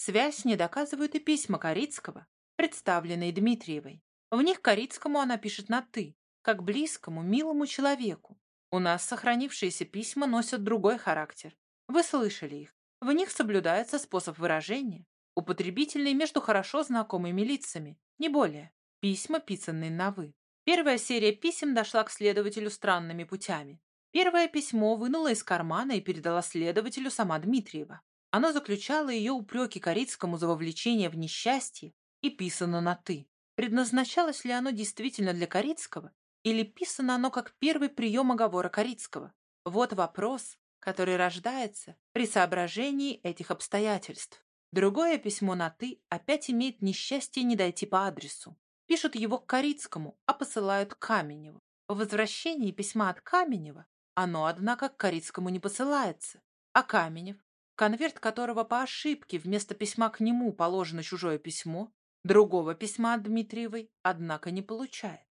Связь не доказывают и письма Корицкого, представленные Дмитриевой. В них Корицкому она пишет на «ты», как близкому, милому человеку. У нас сохранившиеся письма носят другой характер. Вы слышали их. В них соблюдается способ выражения, употребительный между хорошо знакомыми лицами, не более. Письма, писанные на «вы». Первая серия писем дошла к следователю странными путями. Первое письмо вынула из кармана и передала следователю сама Дмитриева. Оно заключало ее упреки Корицкому за вовлечение в несчастье и писано на «ты». Предназначалось ли оно действительно для Корицкого или писано оно как первый прием оговора Корицкого? Вот вопрос, который рождается при соображении этих обстоятельств. Другое письмо на «ты» опять имеет несчастье не дойти по адресу. Пишут его к Корицкому, а посылают к Каменеву. По возвращении письма от Каменева оно, однако, к Корицкому не посылается. А Каменев, конверт которого по ошибке вместо письма к нему положено чужое письмо, другого письма от Дмитриевой, однако, не получает.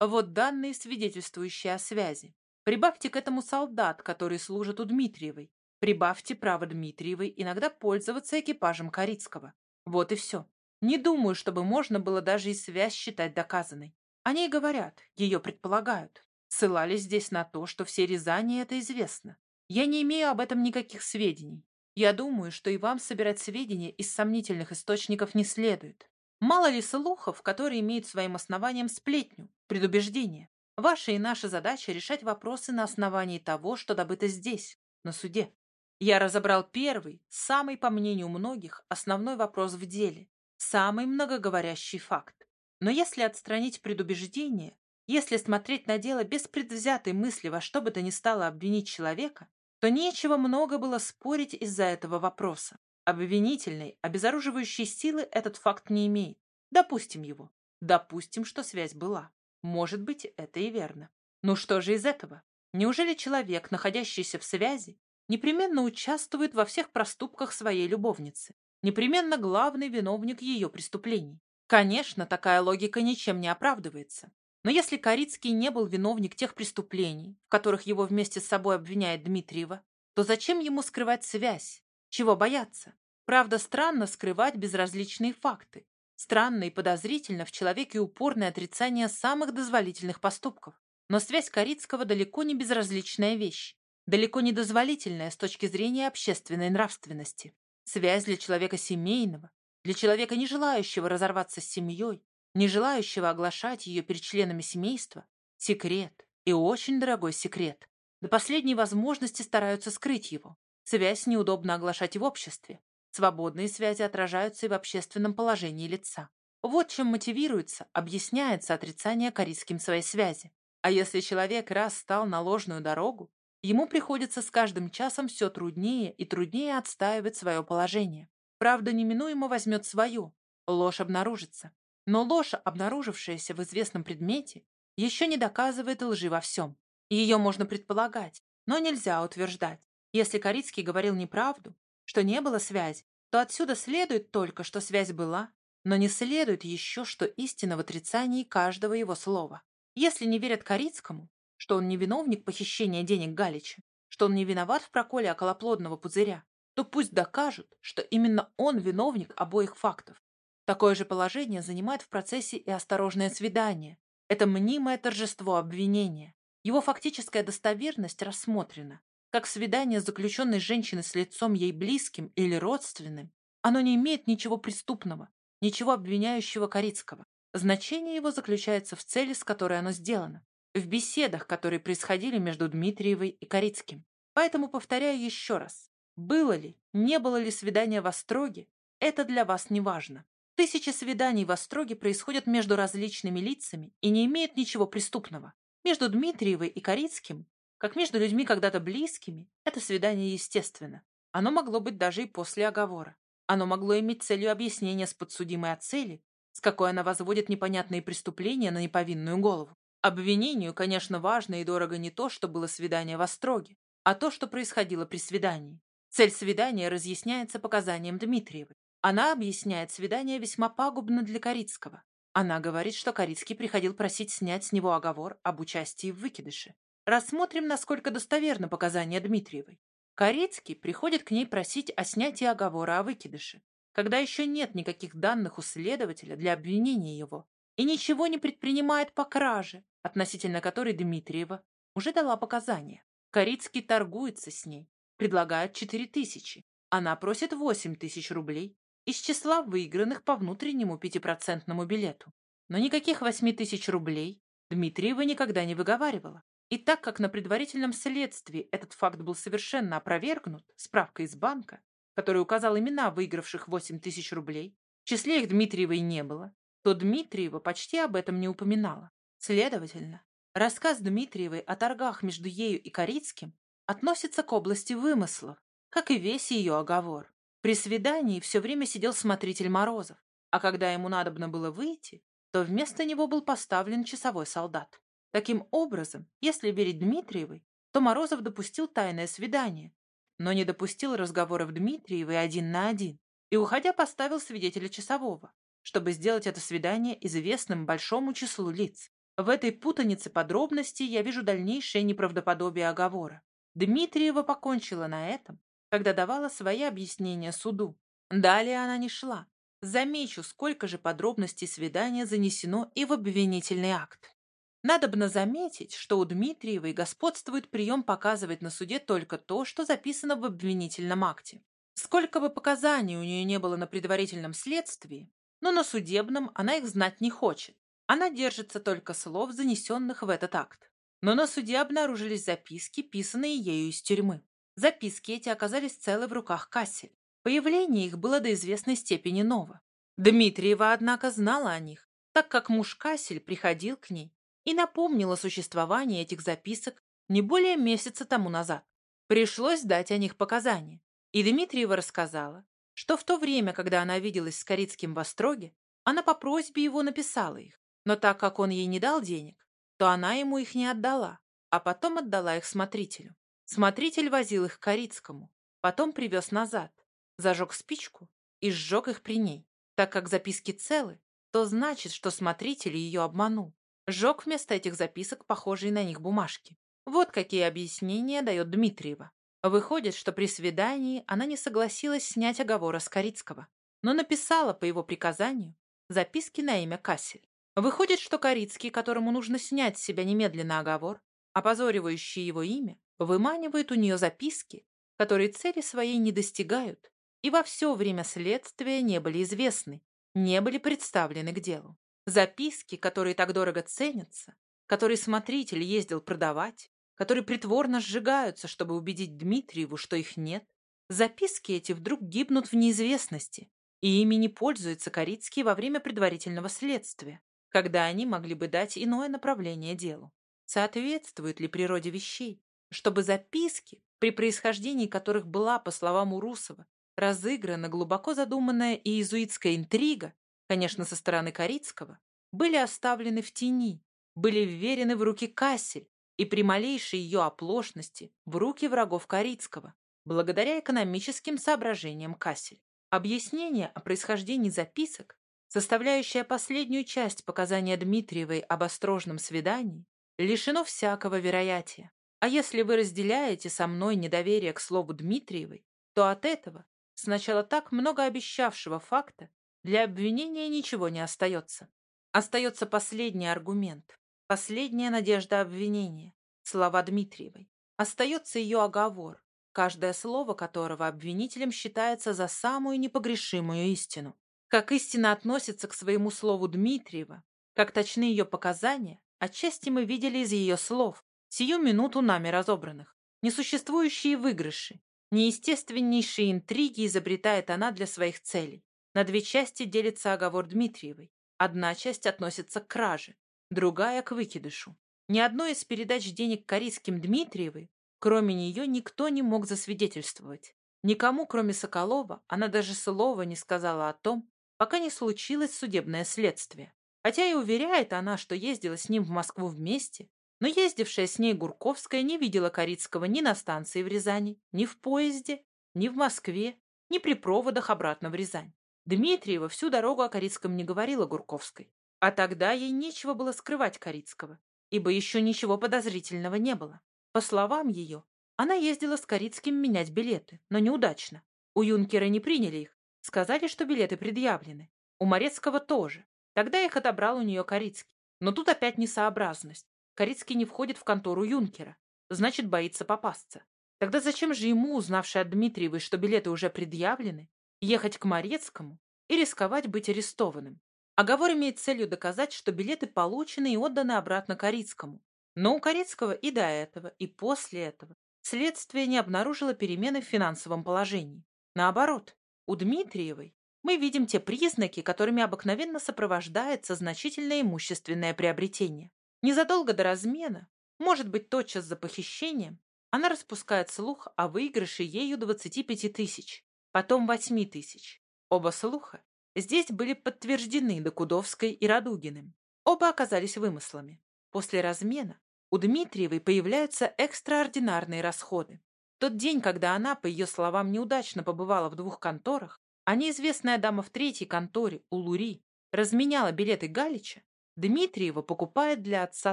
Вот данные, свидетельствующие о связи. Прибавьте к этому солдат, который служит у Дмитриевой. Прибавьте право Дмитриевой иногда пользоваться экипажем Корицкого. Вот и все. Не думаю, чтобы можно было даже и связь считать доказанной. Они и говорят, ее предполагают. Ссылались здесь на то, что все Рязани это известно. Я не имею об этом никаких сведений. Я думаю, что и вам собирать сведения из сомнительных источников не следует. Мало ли слухов, которые имеют своим основанием сплетню, предубеждение. Ваша и наша задача решать вопросы на основании того, что добыто здесь, на суде. Я разобрал первый, самый, по мнению многих, основной вопрос в деле, самый многоговорящий факт. Но если отстранить предубеждение, если смотреть на дело без предвзятой мысли во что бы то ни стало обвинить человека, то нечего много было спорить из-за этого вопроса. Обвинительной, обезоруживающей силы этот факт не имеет. Допустим его. Допустим, что связь была. Может быть, это и верно. Ну что же из этого? Неужели человек, находящийся в связи, непременно участвует во всех проступках своей любовницы? непременно главный виновник ее преступлений. Конечно, такая логика ничем не оправдывается. Но если Корицкий не был виновник тех преступлений, в которых его вместе с собой обвиняет Дмитриева, то зачем ему скрывать связь? Чего бояться? Правда, странно скрывать безразличные факты. Странно и подозрительно в человеке упорное отрицание самых дозволительных поступков. Но связь Корицкого далеко не безразличная вещь, далеко не дозволительная с точки зрения общественной нравственности. Связь для человека семейного, для человека, не желающего разорваться с семьей, не желающего оглашать ее перед членами семейства, секрет и очень дорогой секрет. До последней возможности стараются скрыть его. Связь неудобно оглашать в обществе. Свободные связи отражаются и в общественном положении лица. Вот чем мотивируется, объясняется отрицание корейским своей связи. А если человек раз стал на ложную дорогу, Ему приходится с каждым часом все труднее и труднее отстаивать свое положение. Правда неминуемо возьмет свое, ложь обнаружится. Но ложь, обнаружившаяся в известном предмете, еще не доказывает лжи во всем. Ее можно предполагать, но нельзя утверждать. Если Корицкий говорил неправду, что не было связи, то отсюда следует только, что связь была, но не следует еще, что истина в отрицании каждого его слова. Если не верят Корицкому, что он не виновник похищения денег Галича, что он не виноват в проколе околоплодного пузыря, то пусть докажут, что именно он виновник обоих фактов. Такое же положение занимает в процессе и осторожное свидание. Это мнимое торжество обвинения. Его фактическая достоверность рассмотрена. как свидание заключенной женщиной с лицом ей близким или родственным, оно не имеет ничего преступного, ничего обвиняющего Корицкого. Значение его заключается в цели, с которой оно сделано, в беседах, которые происходили между Дмитриевой и Корицким. Поэтому повторяю еще раз. Было ли, не было ли свидания в Остроге, это для вас не важно. Тысячи свиданий в Остроге происходят между различными лицами и не имеют ничего преступного. Между Дмитриевой и Корицким как между людьми когда-то близкими, это свидание естественно. Оно могло быть даже и после оговора. Оно могло иметь целью объяснения с подсудимой о цели, с какой она возводит непонятные преступления на неповинную голову. Обвинению, конечно, важно и дорого не то, что было свидание в Остроге, а то, что происходило при свидании. Цель свидания разъясняется показанием Дмитриевой. Она объясняет свидание весьма пагубно для Корицкого. Она говорит, что Корицкий приходил просить снять с него оговор об участии в выкидыше. Рассмотрим, насколько достоверны показания Дмитриевой. Корецкий приходит к ней просить о снятии оговора о выкидыше, когда еще нет никаких данных у следователя для обвинения его, и ничего не предпринимает по краже, относительно которой Дмитриева уже дала показания. Корицкий торгуется с ней, предлагает 4 тысячи. Она просит 8 тысяч рублей из числа выигранных по внутреннему пятипроцентному билету. Но никаких 8 тысяч рублей Дмитриева никогда не выговаривала. И так как на предварительном следствии этот факт был совершенно опровергнут справкой из банка, который указал имена выигравших 8 тысяч рублей, в числе их Дмитриевой не было, то Дмитриева почти об этом не упоминала. Следовательно, рассказ Дмитриевой о торгах между ею и Корицким относится к области вымыслов, как и весь ее оговор. При свидании все время сидел смотритель Морозов, а когда ему надобно было выйти, то вместо него был поставлен часовой солдат. Таким образом, если верить Дмитриевой, то Морозов допустил тайное свидание, но не допустил разговоров Дмитриевой один на один и, уходя, поставил свидетеля часового, чтобы сделать это свидание известным большому числу лиц. В этой путанице подробностей я вижу дальнейшее неправдоподобие оговора. Дмитриева покончила на этом, когда давала свои объяснения суду. Далее она не шла. Замечу, сколько же подробностей свидания занесено и в обвинительный акт. Надобно заметить, что у Дмитриевой господствует прием показывать на суде только то, что записано в обвинительном акте. Сколько бы показаний у нее не было на предварительном следствии, но на судебном она их знать не хочет. Она держится только слов, занесенных в этот акт. Но на суде обнаружились записки, писанные ею из тюрьмы. Записки эти оказались целы в руках Кассель. Появление их было до известной степени ново. Дмитриева, однако, знала о них, так как муж Кассель приходил к ней и напомнила существование этих записок не более месяца тому назад. Пришлось дать о них показания. И Дмитриева рассказала, что в то время, когда она виделась с Корицким в Остроге, она по просьбе его написала их. Но так как он ей не дал денег, то она ему их не отдала, а потом отдала их смотрителю. Смотритель возил их к Корицкому, потом привез назад, зажег спичку и сжег их при ней. Так как записки целы, то значит, что смотритель ее обманул. Жег вместо этих записок похожие на них бумажки. Вот какие объяснения дает Дмитриева. Выходит, что при свидании она не согласилась снять оговора с Корицкого, но написала по его приказанию записки на имя Кассель. Выходит, что Корицкий, которому нужно снять с себя немедленно оговор, опозоривающий его имя, выманивает у нее записки, которые цели своей не достигают и во все время следствия не были известны, не были представлены к делу. Записки, которые так дорого ценятся, которые смотритель ездил продавать, которые притворно сжигаются, чтобы убедить Дмитриеву, что их нет, записки эти вдруг гибнут в неизвестности, и ими не пользуется Корицкий во время предварительного следствия, когда они могли бы дать иное направление делу. Соответствует ли природе вещей, чтобы записки, при происхождении которых была, по словам Урусова, разыграна глубоко задуманная иезуитская интрига, конечно, со стороны Корицкого, были оставлены в тени, были вверены в руки Кассель и при малейшей ее оплошности в руки врагов Корицкого, благодаря экономическим соображениям Кассель. Объяснение о происхождении записок, составляющее последнюю часть показания Дмитриевой об осторожном свидании, лишено всякого вероятия. А если вы разделяете со мной недоверие к слову Дмитриевой, то от этого, сначала так много обещавшего факта, для обвинения ничего не остается. Остается последний аргумент, последняя надежда обвинения, слова Дмитриевой. остается ее оговор, каждое слово которого обвинителем считается за самую непогрешимую истину. Как истина относится к своему слову Дмитриева, как точны ее показания, отчасти мы видели из ее слов, сию минуту нами разобранных. Несуществующие выигрыши, неестественнейшие интриги изобретает она для своих целей. На две части делится оговор Дмитриевой. Одна часть относится к краже, другая — к выкидышу. Ни одной из передач денег корейским Дмитриевой, кроме нее, никто не мог засвидетельствовать. Никому, кроме Соколова, она даже слова не сказала о том, пока не случилось судебное следствие. Хотя и уверяет она, что ездила с ним в Москву вместе, но ездившая с ней Гурковская не видела Корицкого ни на станции в Рязани, ни в поезде, ни в Москве, ни при проводах обратно в Рязань. Дмитриева всю дорогу о Корицком не говорила Гурковской. А тогда ей нечего было скрывать Корицкого, ибо еще ничего подозрительного не было. По словам ее, она ездила с Корицким менять билеты, но неудачно. У юнкера не приняли их, сказали, что билеты предъявлены. У Морецкого тоже. Тогда их отобрал у нее Корицкий. Но тут опять несообразность. Корицкий не входит в контору юнкера, значит, боится попасться. Тогда зачем же ему, узнавший от Дмитриевой, что билеты уже предъявлены, ехать к Морецкому и рисковать быть арестованным? Оговор имеет целью доказать, что билеты получены и отданы обратно Корицкому. Но у Корицкого и до этого, и после этого следствие не обнаружило перемены в финансовом положении. Наоборот, у Дмитриевой мы видим те признаки, которыми обыкновенно сопровождается значительное имущественное приобретение. Незадолго до размена, может быть, тотчас за похищением, она распускает слух о выигрыше ею 25 тысяч, потом 8 тысяч. Оба слуха Здесь были подтверждены Докудовской и Радугиным. Оба оказались вымыслами. После размена у Дмитриевой появляются экстраординарные расходы. Тот день, когда она, по ее словам, неудачно побывала в двух конторах, а неизвестная дама в третьей конторе, у Лури, разменяла билеты Галича, Дмитриева покупает для отца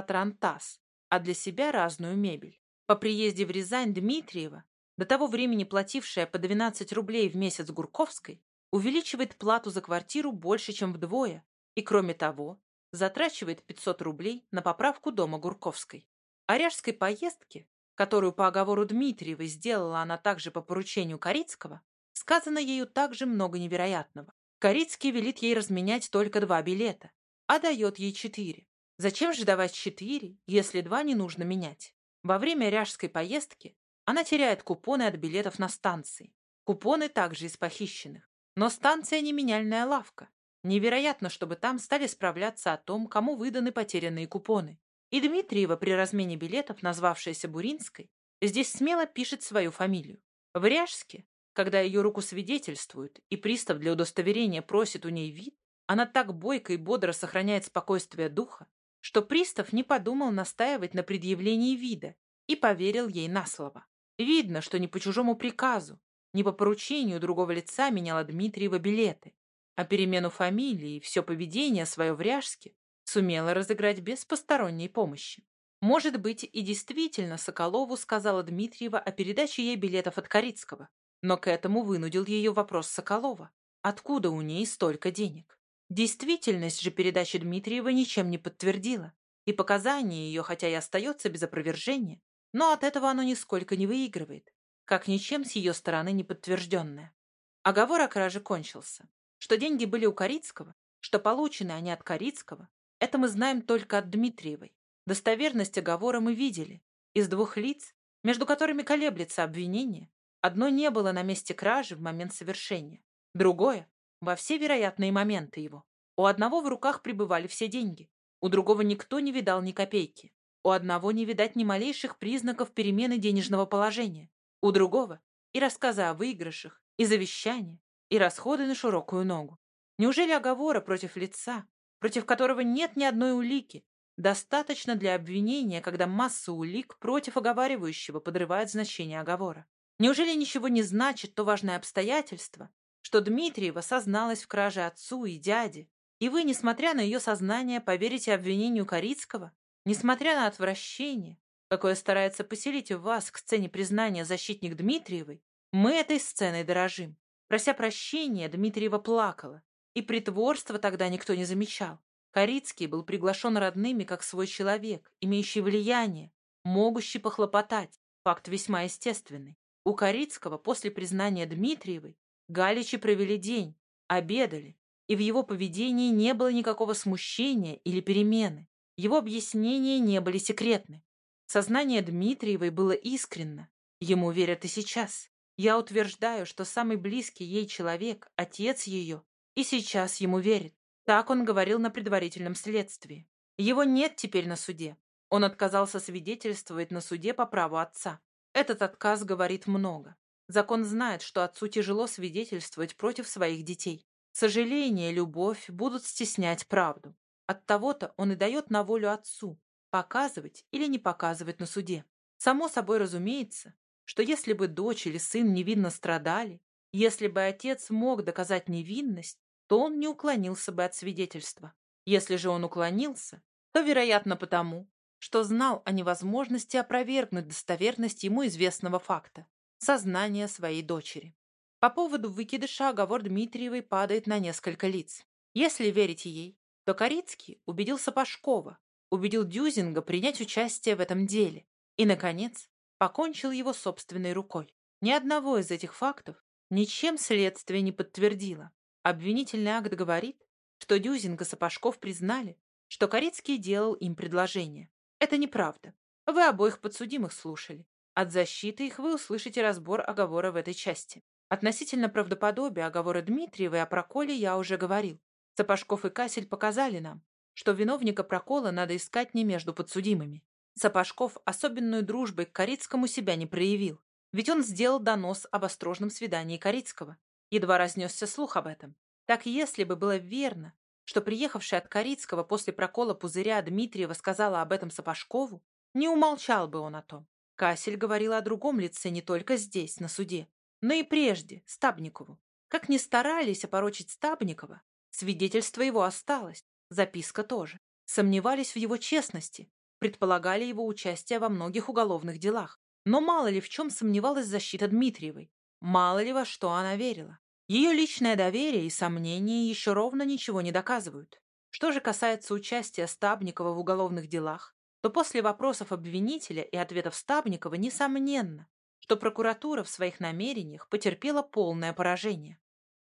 Трантас, а для себя разную мебель. По приезде в Рязань Дмитриева, до того времени платившая по 12 рублей в месяц Гурковской, увеличивает плату за квартиру больше, чем вдвое, и, кроме того, затрачивает 500 рублей на поправку дома Гурковской. О ряжской поездке, которую по оговору Дмитриевой сделала она также по поручению Корицкого, сказано ею также много невероятного. Корицкий велит ей разменять только два билета, а дает ей четыре. Зачем же давать четыре, если два не нужно менять? Во время ряжской поездки она теряет купоны от билетов на станции. Купоны также из похищенных. Но станция не меняльная лавка. Невероятно, чтобы там стали справляться о том, кому выданы потерянные купоны. И Дмитриева при размене билетов, назвавшаяся Буринской, здесь смело пишет свою фамилию. В Ряжске, когда ее руку свидетельствуют, и пристав для удостоверения просит у ней вид, она так бойко и бодро сохраняет спокойствие духа, что пристав не подумал настаивать на предъявлении вида и поверил ей на слово. Видно, что не по чужому приказу, не по поручению другого лица меняла Дмитриева билеты, а перемену фамилии и все поведение свое в Ряжске сумела разыграть без посторонней помощи. Может быть, и действительно Соколову сказала Дмитриева о передаче ей билетов от Корицкого, но к этому вынудил ее вопрос Соколова. Откуда у ней столько денег? Действительность же передачи Дмитриева ничем не подтвердила, и показания ее, хотя и остается без опровержения, но от этого оно нисколько не выигрывает как ничем с ее стороны не подтвержденное. Оговор о краже кончился. Что деньги были у Корицкого, что получены они от Корицкого, это мы знаем только от Дмитриевой. Достоверность оговора мы видели. Из двух лиц, между которыми колеблется обвинение, одно не было на месте кражи в момент совершения, другое — во все вероятные моменты его. У одного в руках пребывали все деньги, у другого никто не видал ни копейки, у одного не видать ни малейших признаков перемены денежного положения, у другого и рассказы о выигрышах, и завещания, и расходы на широкую ногу. Неужели оговора против лица, против которого нет ни одной улики, достаточно для обвинения, когда масса улик против оговаривающего подрывает значение оговора? Неужели ничего не значит то важное обстоятельство, что Дмитриева созналась в краже отцу и дяде, и вы, несмотря на ее сознание, поверите обвинению Корицкого, несмотря на отвращение, какое старается поселить в вас к сцене признания защитник Дмитриевой, мы этой сценой дорожим. Прося прощения, Дмитриева плакала, и притворства тогда никто не замечал. Корицкий был приглашен родными как свой человек, имеющий влияние, могущий похлопотать. Факт весьма естественный. У Корицкого после признания Дмитриевой Галичи провели день, обедали, и в его поведении не было никакого смущения или перемены. Его объяснения не были секретны. Сознание Дмитриевой было искренно. Ему верят и сейчас. Я утверждаю, что самый близкий ей человек, отец ее, и сейчас ему верит. Так он говорил на предварительном следствии. Его нет теперь на суде. Он отказался свидетельствовать на суде по праву отца. Этот отказ говорит много. Закон знает, что отцу тяжело свидетельствовать против своих детей. Сожаление, любовь будут стеснять правду. От того-то он и дает на волю отцу, показывать или не показывать на суде. Само собой разумеется, что если бы дочь или сын невинно страдали, если бы отец мог доказать невинность, то он не уклонился бы от свидетельства. Если же он уклонился, то, вероятно, потому, что знал о невозможности опровергнуть достоверность ему известного факта – сознания своей дочери. По поводу выкидыша оговор Дмитриевой падает на несколько лиц. Если верить ей, то Корицкий убедил Сапожкова, убедил Дюзинга принять участие в этом деле и, наконец, покончил его собственной рукой. Ни одного из этих фактов ничем следствие не подтвердило. Обвинительный акт говорит, что Дюзинг и Сапожков признали, что Корецкий делал им предложение. Это неправда. Вы обоих подсудимых слушали. От защиты их вы услышите разбор оговора в этой части. Относительно правдоподобия оговора Дмитриевой о проколе я уже говорил. Сапожков и Касель показали нам, что виновника прокола надо искать не между подсудимыми. Сапожков особенную дружбой к Корицкому себя не проявил, ведь он сделал донос об осторожном свидании Корицкого. Едва разнесся слух об этом. Так если бы было верно, что приехавшая от Корицкого после прокола пузыря Дмитриева сказала об этом Сапожкову, не умолчал бы он о том. Кассель говорил о другом лице не только здесь, на суде, но и прежде, Стабникову. Как ни старались опорочить Стабникова, свидетельство его осталось, записка тоже. Сомневались в его честности, предполагали его участие во многих уголовных делах. Но мало ли в чем сомневалась защита Дмитриевой, мало ли во что она верила. Ее личное доверие и сомнения еще ровно ничего не доказывают. Что же касается участия Стабникова в уголовных делах, то после вопросов обвинителя и ответов Стабникова несомненно, что прокуратура в своих намерениях потерпела полное поражение.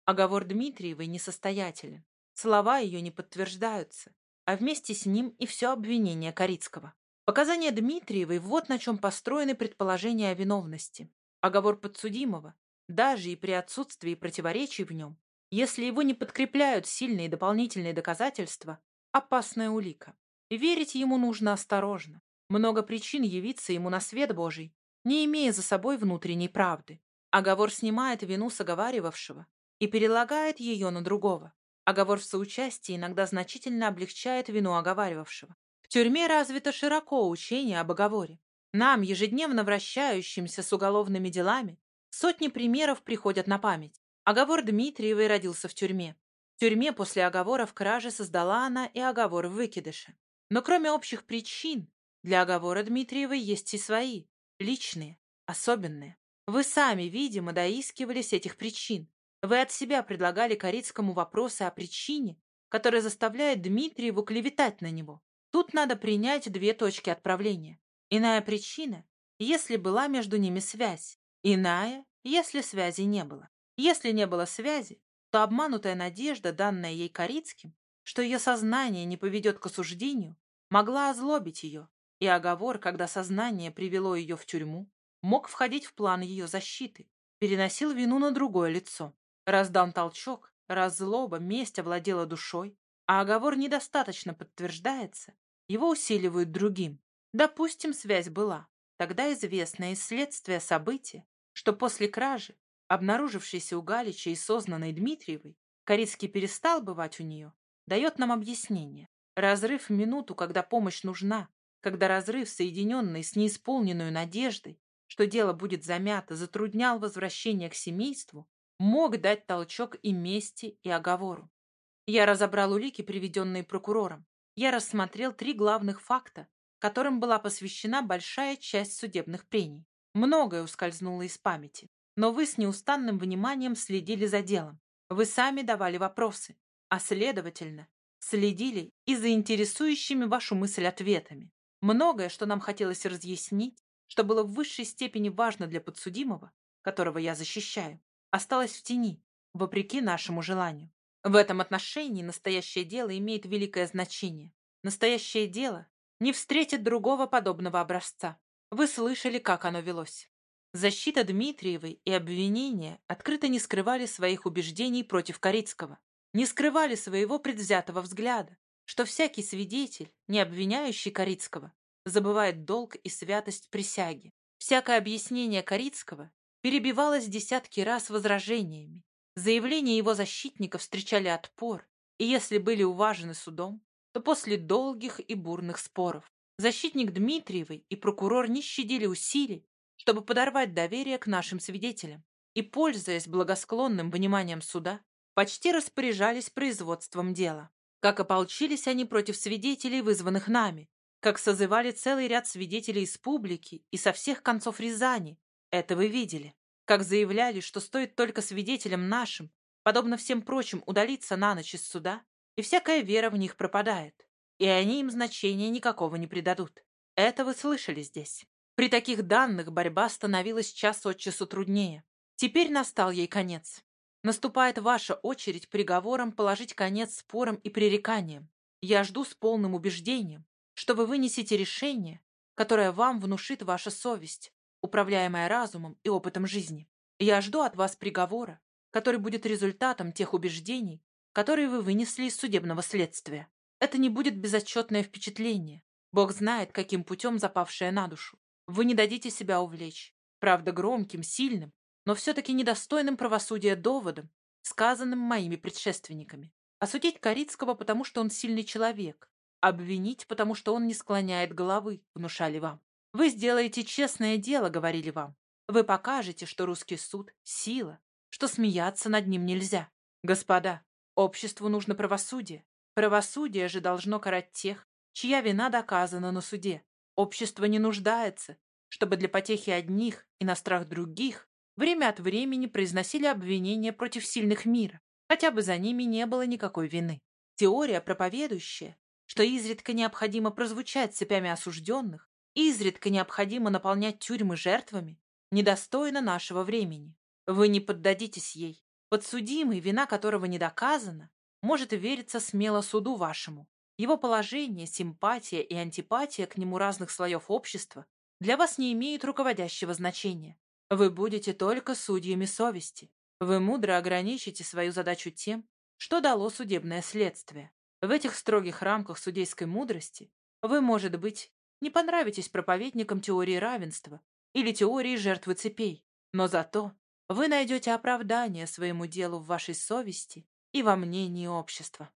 Оговор Дмитриевой несостоятелен. Слова ее не подтверждаются, а вместе с ним и все обвинение Корицкого. Показания Дмитриевой вот на чем построены предположения о виновности. Оговор подсудимого, даже и при отсутствии противоречий в нем, если его не подкрепляют сильные дополнительные доказательства, опасная улика. Верить ему нужно осторожно. Много причин явиться ему на свет Божий, не имея за собой внутренней правды. Оговор снимает вину с оговаривавшего и перелагает ее на другого. Оговор в соучастии иногда значительно облегчает вину оговаривавшего. В тюрьме развито широко учение об оговоре. Нам, ежедневно вращающимся с уголовными делами, сотни примеров приходят на память. Оговор Дмитриевой родился в тюрьме. В тюрьме после оговора в краже создала она и оговор в выкидыше. Но кроме общих причин, для оговора Дмитриевой есть и свои, личные, особенные. Вы сами, видимо, доискивались этих причин. Вы от себя предлагали Корицкому вопросы о причине, которая заставляет Дмитриеву клеветать на него. Тут надо принять две точки отправления. Иная причина, если была между ними связь. Иная, если связи не было. Если не было связи, то обманутая надежда, данная ей Корицким, что ее сознание не поведет к осуждению, могла озлобить ее, и оговор, когда сознание привело ее в тюрьму, мог входить в план ее защиты, переносил вину на другое лицо. Раз дан толчок, раз злоба, месть овладела душой, а оговор недостаточно подтверждается, его усиливают другим. Допустим, связь была. Тогда известно из следствия события, что после кражи, обнаружившейся у Галича и сознанной Дмитриевой, Корицкий перестал бывать у нее, дает нам объяснение. Разрыв в минуту, когда помощь нужна, когда разрыв, соединенный с неисполненной надеждой, что дело будет замято, затруднял возвращение к семейству, мог дать толчок и мести, и оговору. Я разобрал улики, приведенные прокурором. Я рассмотрел три главных факта, которым была посвящена большая часть судебных прений. Многое ускользнуло из памяти, но вы с неустанным вниманием следили за делом. Вы сами давали вопросы, а следовательно, следили и за интересующими вашу мысль ответами. Многое, что нам хотелось разъяснить, что было в высшей степени важно для подсудимого, которого я защищаю, осталось в тени, вопреки нашему желанию. В этом отношении настоящее дело имеет великое значение. Настоящее дело не встретит другого подобного образца. Вы слышали, как оно велось. Защита Дмитриевой и обвинения открыто не скрывали своих убеждений против Корицкого, не скрывали своего предвзятого взгляда, что всякий свидетель, не обвиняющий Корицкого, забывает долг и святость присяги. Всякое объяснение Корицкого перебивалось десятки раз возражениями. Заявления его защитников встречали отпор, и если были уважены судом, то после долгих и бурных споров. Защитник Дмитриевой и прокурор не щадили усилий, чтобы подорвать доверие к нашим свидетелям, и, пользуясь благосклонным вниманием суда, почти распоряжались производством дела. Как ополчились они против свидетелей, вызванных нами, как созывали целый ряд свидетелей из публики и со всех концов Рязани. Это вы видели. Как заявляли, что стоит только свидетелям нашим, подобно всем прочим, удалиться на ночь из суда, и всякая вера в них пропадает, и они им значения никакого не придадут. Это вы слышали здесь. При таких данных борьба становилась час от часу труднее. Теперь настал ей конец. Наступает ваша очередь приговором положить конец спорам и пререканиям. Я жду с полным убеждением, что вы вынесете решение, которое вам внушит ваша совесть, управляемая разумом и опытом жизни. Я жду от вас приговора, который будет результатом тех убеждений, которые вы вынесли из судебного следствия. Это не будет безотчетное впечатление. Бог знает, каким путем запавшее на душу. Вы не дадите себя увлечь. Правда, громким, сильным, но все-таки недостойным правосудия доводом, сказанным моими предшественниками. Осудить Корицкого, потому что он сильный человек. Обвинить, потому что он не склоняет головы, внушали вам. Вы сделаете честное дело, говорили вам. Вы покажете, что русский суд — сила, что смеяться над ним нельзя. Господа, обществу нужно правосудие. Правосудие же должно карать тех, чья вина доказана на суде. Общество не нуждается, чтобы для потехи одних и на страх других время от времени произносили обвинения против сильных мира, хотя бы за ними не было никакой вины. Теория, проповедующая, что изредка необходимо прозвучать цепями осужденных, изредка необходимо наполнять тюрьмы жертвами, недостойна нашего времени. Вы не поддадитесь ей. Подсудимый, вина которого не доказана, может вериться смело суду вашему, его положение, симпатия и антипатия к нему разных слоев общества для вас не имеют руководящего значения. Вы будете только судьями совести. Вы мудро ограничите свою задачу тем, что дало судебное следствие. В этих строгих рамках судейской мудрости вы, может быть, не понравитесь проповедникам теории равенства или теории жертвы цепей, но зато вы найдете оправдание своему делу в вашей совести и во мнении общества.